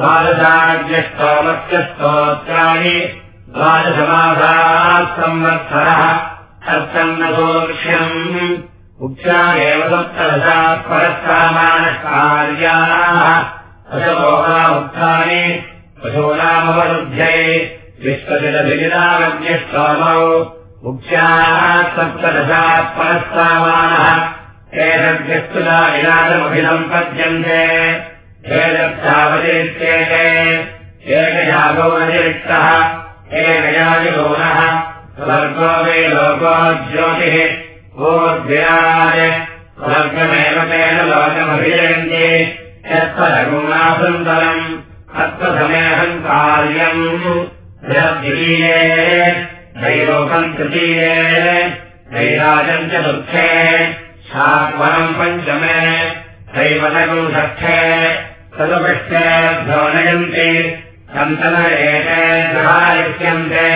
द्वादशाज्ञस्तोमस्य स्तोत्राणि द्वादशमासाः संवत्सरः तत्सन्नसोक्ष्यम् उक्षा एव सप्तदशाः परस्तामानः कार्याः पशवोगा उक्तानि पशूनामवरुध्ये विश्वसिदभिजितामज्ञस्तोमौ उक्ष्याः सप्तदशाः परस्तामानः। एतद्यस्तुदा एकयागौनतिरिक्तः एकयाजिगौनः स्वर्गो वे लोको ज्योतिः स्वर्गमेव तेन लोकमभिजयन्ति। यत्परगुणासुन्दरम् तत्त्वसमेहम् कार्यम्। दैराजम् च दुःखे शाक्वरम् पञ्चमे षष्ठे तदुपृष्ठेभ्यो नयन्ति सन्तन एते ग्रहायिष्यन्ते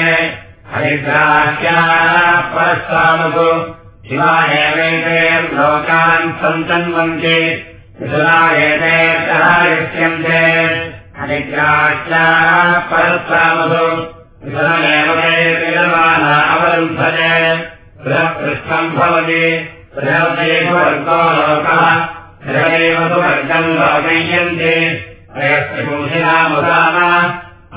हरिग्राह्याः परस्तामसु शिवा एवैते लोकान् सन्तन्वन्ति शिशुना एते ग्रहायिष्यन्ते हरिग्राह्याः परस्तामसु शिशुनमेव ते विलमाना अवरुन्धते बृहत्पृष्ठम् भवति बृहदेव वर्गो लोकः बृहदेव तु वर्गम् लोकय्यन्ते त्रयस्त्रिपुंशिनामुदाम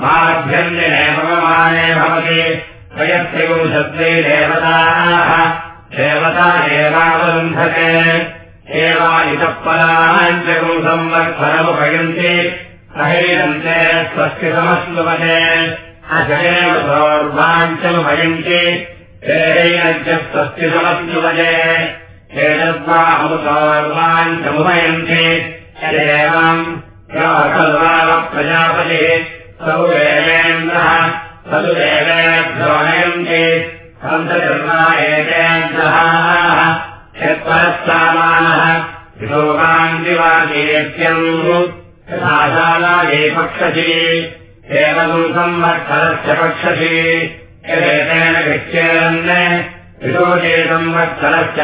माभ्यन्तिनेपमाने भवति। त्रयस्त्रिपुंशत्वे देवताः। देवता एवावरुन्धते। एवानितः पराञ्चकम् संवत्सरमुपयन्ति अहेयन्ते स्वस्य समश्नुवने अजयेव सौर्वाञ्चमुपयन्ति हेयञ्च स्वस्य समश्नुवने हेदद्वा अमुसौर्वाञ्चमुपयन्ति एवम् प्रजापतिः सौदेवेन्द्रः सदुदेवेभ्यो नयन्ति सन्तर्मा एतेन्द्रः। यत्परस्तामानः विशोकान्तिवादेत्यम् यथाशालाये पक्षसि संवत्सरस्य पक्षसि। यदेतेन गच्छेरन् विशोचे संवत्सरस्य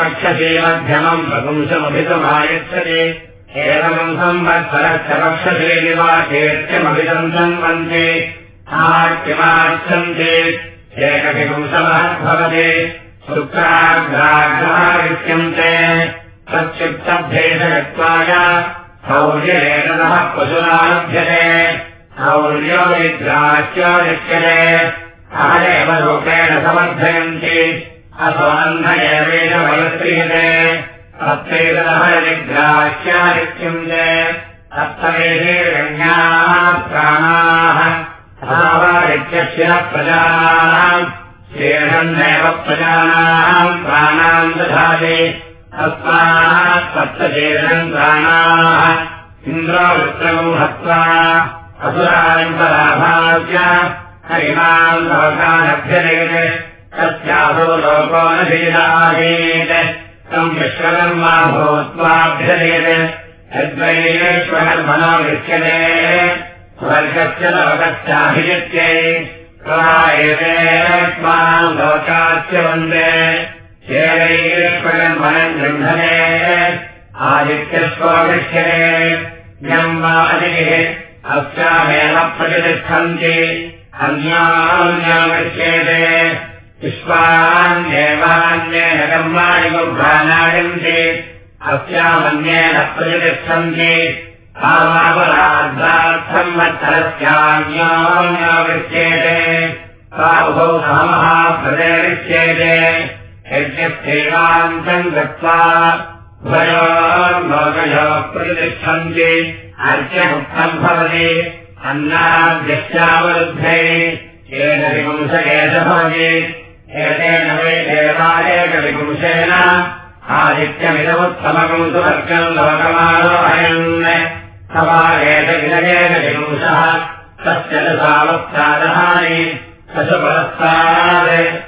पक्षसि मध्यमम् प्रपुंसमभितमायच्छति एवम् संवत्सरस्य पक्षसे निवाचेत्यमभिसन्धन्वन्ते आर्त्यमार्च्छन्ते एकविपुंसमः भवति शुक्राग्राग्रहागच्छन्ते तच्चित्तभेदगत्वाय शौर्येतनः पशुनारभ्यते शौर्यो विद्राच्योच्यते अहदेव लोकेन समर्थयन्ति। असोऽन्ध एवेन वयस्क्रियते तत्रैतदः निग्राह्यादित्युञ्जे तत्तवेदे रण्याः प्राणाः। प्रजानाम् शेषन्नेव प्रजानाम् प्राणाम् दधाति प्राणाः इन्द्रवृत्रम् हत्वा तस्यासो लोको तम् विश्वकर्मा भूत्वाभ्यदेत् यद्वैश्वकर्मणो गृह्यते स्वर्गस्य लोकस्याभिजित्यै एतेस्मान् लोकास्य वन्दे येनैश्वकर्मणम् गृह्णते। आदित्यस्वो गृह्यते यम् वा अधिः। अस्यामेव प्रतिष्ठन्ति। अन्यान्यागच्छेते विश्वान्येवान्येन कर्माणि गुह्राणायन्ति अस्यामन्येन प्रतिष्ठन्ति। भावापराधार्थम् वत्सरस्यान्यान्यागच्छेते साधौ सहमः प्रदेरिष्येते यज्ञस्थैवान्तम् गत्वा उभयोर्लोकयोः प्रतिष्ठन्ति। अर्घ्यमुक्तम् भवति। अन्नाद्यश्चावरुद्धे। येन विपुंसकेश भवति एतेन वै देवायकविपुंसेन आदित्यमिदमुत्तमकम् सुवर्गम् लोकमारोहयन्। सवा एष विनयेन विपुंसः तस्य सावत्सादहानि पशुपरस्तात्। सवा एष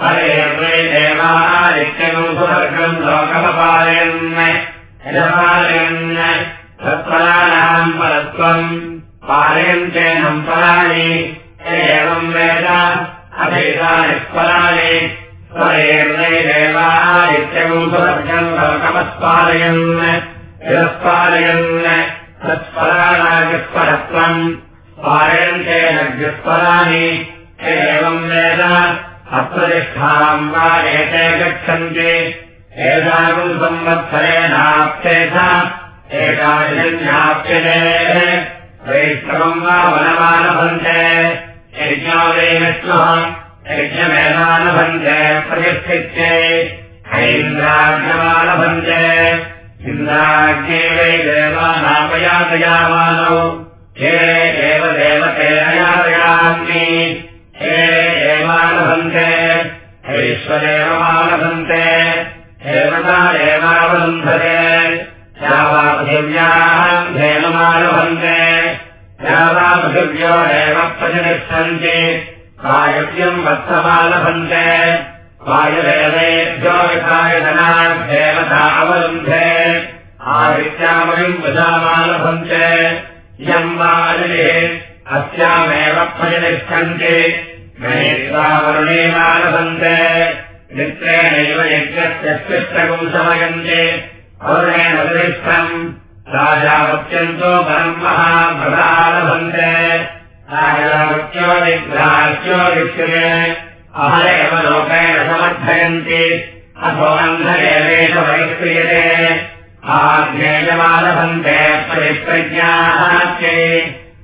हरे वै देवादित्यगम् सुवर्गम् लोकमपालयन् यजपालयन् तत्पराणाम् परत्वम् पालयन्तेनम् पराणि एवम् वेद अभेदानि पराणि स्वरेर्वै देवादित्यगम् सुवर्गम् लोकमस्पालयन् यस्पालयन् तत्पराणाग्रस्परत्वम् पालयन्तेन ग्रस्पराणि एवम् वेद अप्रतिष्ठाम् वा एते गच्छन्ति एतागुम् संवत्सरेणाप्येथ एकादशन्याप्यते वैष्णवम् वा वनमानभन्ते। यज्ञो वै विष्णुः यज्ञमेवानभन्ते प्रतिष्ठित्ये। हैन्द्राज्ञमानभन्ते इन्द्राज्ञे वै देवानापयातयामानौ हे एव देवते अयातयामि हे एवान मालभन्ते ईश्वरेव मालभन्ते हेमता एवावलम्भते वा पृथिव्याम् धेनुमालभन्ते वा पृथिव्यो एव प्रतिष्ठन्ति वायुव्यम् वत्समालभन्ते वायुरेवेभ्यो विकायधनाभ्येवता अवलम्भे आदित्यामयम् वृजामालभन्ते इयम् वायुः अस्यामेव प्रतिष्ठन्ति यज्ञस्य राजावत्यन्तो परम् महाभृतालभन्ते राजावत्यो विग्राह्यो विक्ष्यते अहरेव लोकेन समर्थयन्ति। अथोऽन्धरेवेश वैक्रियते आज्ञेयमालभन्ते परिप्रज्ञाः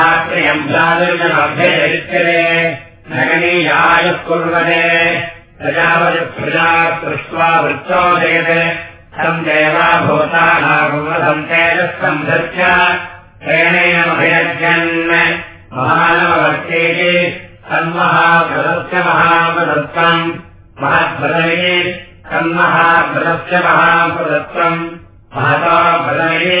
आप्रियम् प्रादुर्यमभ्ययरिच्यते नगनीयायः कुर्वते प्रजापतिप्रजा दृष्ट्वा वृत्तोदयते तम् देवा भूतानागुमधम् तेजःसम्धर्य हेणेनमभियज्ञन् महानववर्तेः तन्महाभृतस्य महाभृतत्वम् महद्भृतये तन्महाभृतस्य महाभृतत्वम् महता भृतये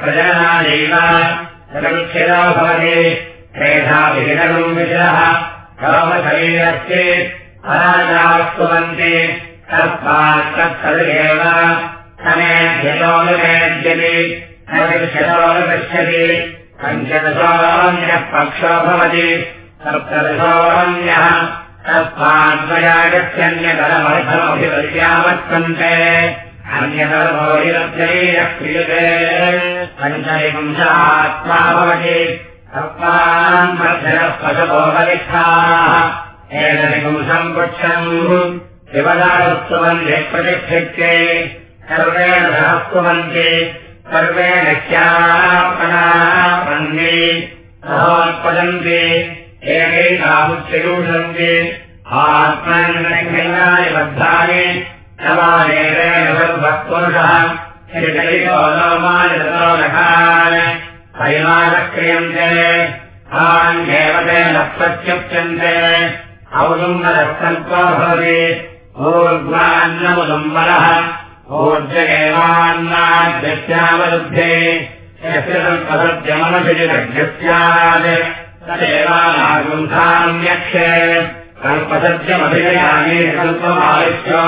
प्रजनानैव तदुच्छिदा भवति। क्रेधाभिहितम् विषयः कामशरीरस्य अराजास्तुवन्ति तस्मात् तत्सदेव समेध्यतोनुमेद्यति शतोनुगच्छति पञ्चदशोऽन्यः पक्षो भवति। सप्तदशोऽन्यः पञ्चविंशात्मा भवति। मध्यः पशवो बलिष्ठाः। एतविपुंसम् पुच्छम् शिवदास्तुवन्ति प्रतिष्ठित्ये। सर्वेण सहस्तुवन्ति। सर्वेण सहोत्पदन्ति एकैकामुच्चयूषन्ति आत्मन्यङ्गानि बद्धानि नखान् परिमानक्रियन्ते तान् देवतेन प्रत्युच्यन्ते। औदुम्बरस्तल्पो भवति। ऊर्ध्वान्नमुदुम्बरः। ऊर्जगेवान्नाद्यस्यावरुद्धे यस्य कल्पसत्यमनशिजिरज्ञ स्यात् तदेवानागुन्धान्यक्षे कल्पसत्यमभिजयानि कल्पमायुष्योद्गायेत्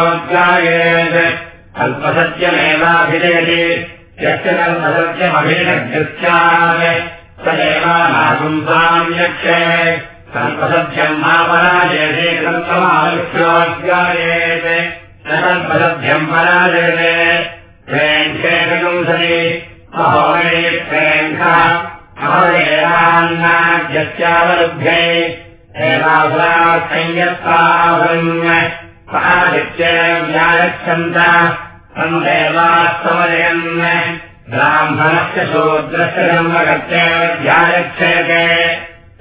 कल्पसत्यमेवाभिजयति। यस्य कल्पसत्यमभिजज्ञ स्यात् तदेवानागुन्धान्यक्षे कल्पसत्यम् मापराजयते कल्पमायुष्योद्गायेत् कल्पसभ्यम् पराजयते प्रेङ्खेकंसरि अहोरे प्रेङ्खः अहोरेणान्नाद्यस्यावरुभ्ये एवासुरासंयत्तावृण्य परादित्यव्यागच्छन्त तम् देवास्तमजयन् ब्राह्मणस्य शूद्रस्य धर्मगत्यव्यागच्छेते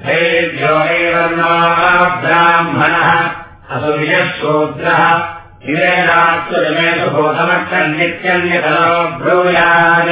हेभ्यो एवर्णो ब्राह्मणः असुर्यः शूद्रः इमेदात्सुमेतुभूतमक्षन्नित्यन्यतनो ब्रूयात्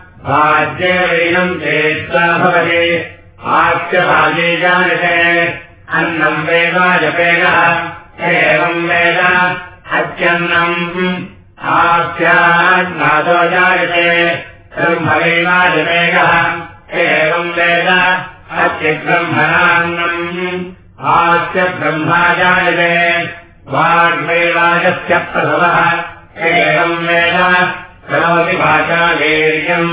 ैस् चेत्ता भवति। बाले जायते। अन्नम् वैवाजपेगः एवम् वेद अत्यन्नम् आस्य जायते। ब्रह्मवेजपेघः एवम् वेद अत्यब्रह्मणान्नम् आस्य ब्रह्मा जायते। वाग्वेदायस्य प्रसवः एवम् वेद करोति भाषावीर्यम्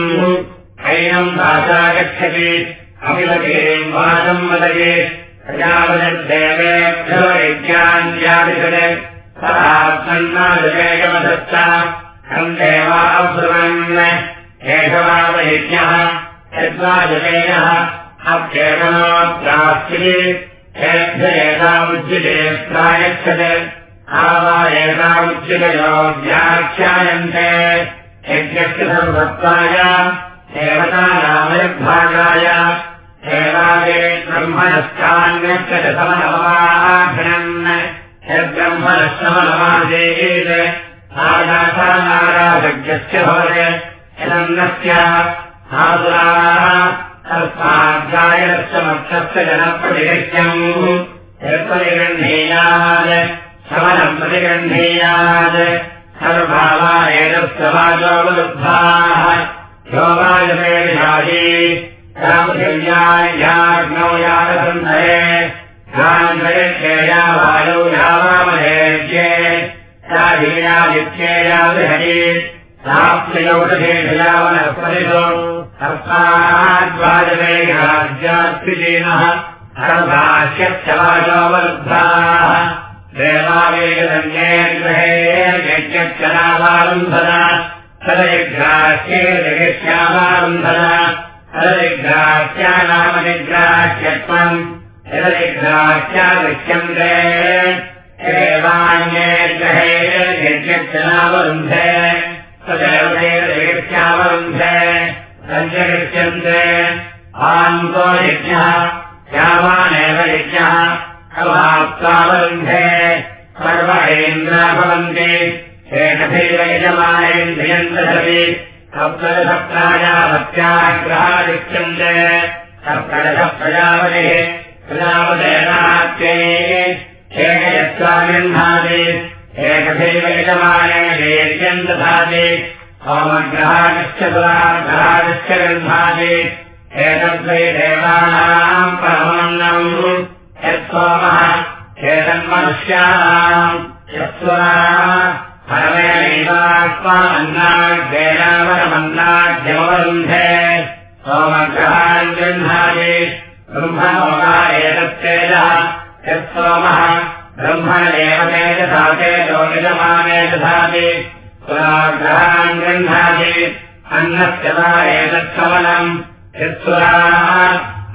हैनम् भाषा गच्छति अमिलतीम् वादम् वदति। प्रजापतिर्देवेभ्यो यज्ञान्यादिषत् सदात्मन्नादिवेगमधश्च खण्डेवाब्रुवन् केशवावयज्ञः यद्वाजपेयः अप्येतनोऽप्रास्ति एभ्य एतामुच्यते प्रायच्छत् देवतानामयद्भागाय देवाये ब्रह्मणश्चान्यश्च समनवमाभिनन् यद्ब्रह्मणश्चमनमासीत् आयासानाराधज्ञस्य भवते। यदन्नस्य आसुराः तस्माद्गायनश्च मक्षस्य जनप्रतिगृह्यम् यत्परिगृह्णीयात् योगायमेषायी रामशल्याज्ञौ यानसन्धये गान्धयक्षेया वायौ यावामहेज्ये याधीयादित्येया विहरी साप्ययौषधेषयावनस्पतिषु सर्वाद्वाजमेयाज्यात्रिजीनः सर्वाश्यक्षवाचोपलुब्धाः देवावेदन्ये गृहे तदयग्राह्ये जगश्यामारम्भना तदयग्राह्या नाम निग्राह्यत्वम् यदयग्राह्या दृश्यन्ते एवान्ये ग्रहे यज्ञक्षनावरुन्धे तदेवश्यावरुन्धे सञ्जगृह्यन्ते आन्तो यज्ञः यावानेव यज्ञः अभाप्तावरुन्धे सर्वेन्द्रा भवन्ति एकथैव यजमानेन्द्रियम् दशति सप्तदशप्राजापत्याग्रहादित्यन्ते सप्तदश प्रजापतिः प्रजापतेनात्ये। एकयत्वा गृह्णाति एकथैव यजमाने वीर्यम् दधाति होमग्रहादिश्च सुराग्रहादिश्च गृह्णाति एतद्वै देवानाम् परमन्नम् यत्सोमः एतन्मनुष्याणाम् यत्स्वरा परमेणैवात्मान्नाद्वेनावरमन्नाद्यमवरुन्धे सोमग्रहान् गृह्णाति ब्रह्मणोगा एतत्तेजः यत्सोमः ब्रह्मणेव तेजसा तेजो यजमाने दधाति सुराग्रहान् गृह्णाति अन्नस्य वा एतत्समनम् यत्सुराः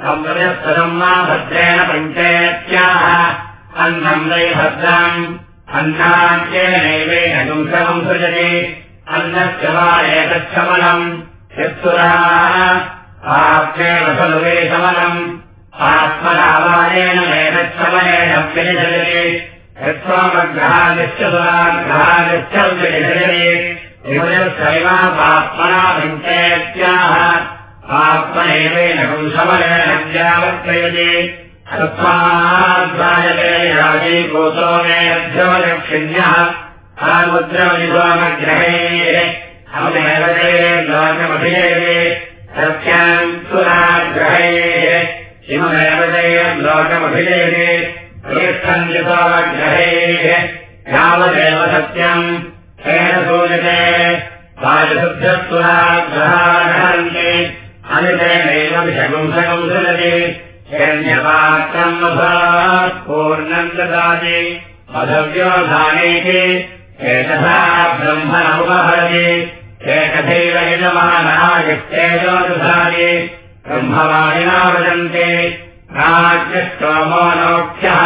संवदस्तरम् मा भद्रेण पञ्चेत्याः। अन्नम् वै भद्रम् सृजति। अन्नस्य वा एतच्छमनम्। आत्मेव खलु वै व्यनिधयति यत्स्वामग्रहादिश्च सुराग्रहादिश्च व्यनिधयति विभजस्वैवात्मना पञ्चेत्याः आत्मनैवेन पुंसमलेन व्यावर्तयति तस्माद्वायते राजीभूतो मे अध्यवदक्षिण्यः आमुद्रमनिसोमग्रहे अमेव ते लोकमभिजयते सत्याम् सुराग्रहे प्रतिष्ठम् यतोमग्रहे यावदेव सत्यम्। तेन सूयते वायुशुद्धस्वराग्रहाणन्ति विषगुंसगुंसलति हिरण्यपात्रम् पूर्णम् यजमानायुक्तेजो दधाति ब्रह्मवादिना वदन्ति। राज्यस्तोमो नोक्ष्यः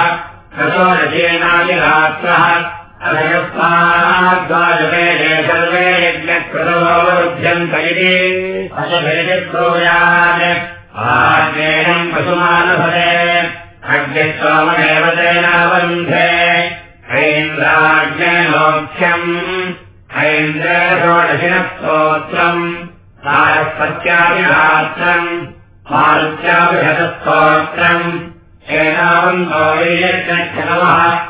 रचेनादिरात्रः अधयस्माद्वाजपेदे सर्वे इति ऐन्द्राज्ञेनोक्ष्यम् ऐन्द्रषोडशिनस्तोत्रम् सारस्पत्यादिरात्रम् मारुत्याभिहतस्तोत्रम् एतावन्तो वैयज्ञक्षणमः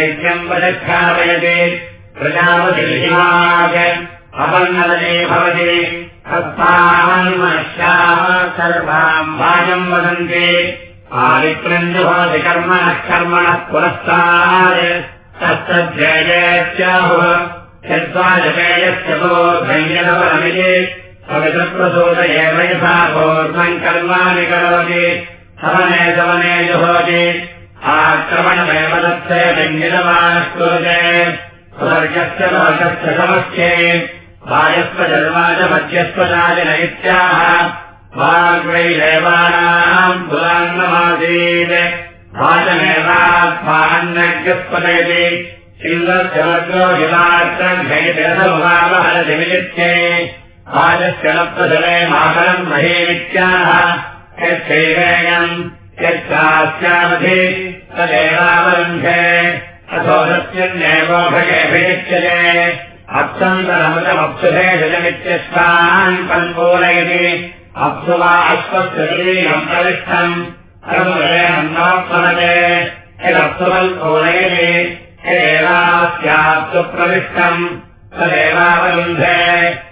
यज्ञम् प्रदक्षापयति। प्रजापतिमाग अपन्नदने भवति। तत्तान्मश्याः सर्वाम् भाजम् वदन्ति। आदिप्रम् भवति कर्मणः कर्मणः तत्तद्ध्येयत्याहुः यद्वाजपेयस्य बोधैर्यनवरमिति पवित्रप्रसूत एव यथा भोर्मम् कर्माणि करोति। समने समने जुहोति। आक्रमणमेव दत्ते लिङ्गितमानः कुरुते स्वर्गस्य लोकस्य पुरान्नमासीत् वाचमेवात्मान्नज्ञस्पदयति सिंहस्य वर्गो हिमात्रघैतरसमुभावहरदिविलित्ये वाचस्य नप्रजले मातरम् महीमित्याह। यच्छैवेयम् यच्छास्यामधि तदेवावरुन्धे। अथो सत्यन्येवोभगेऽभियुच्यते अप्सन्तरमृतमप्सुधे जलमित्यस्तान् सम्पूरयति अप्सु वा अश्वस्य शरीरम् प्रविष्टम्। सर्वमते यदप्सुवम् पूरयति यदेवास्याप्सु प्रविष्टम्। तदेवावरुन्धे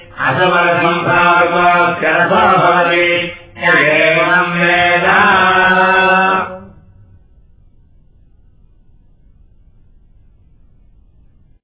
वेदा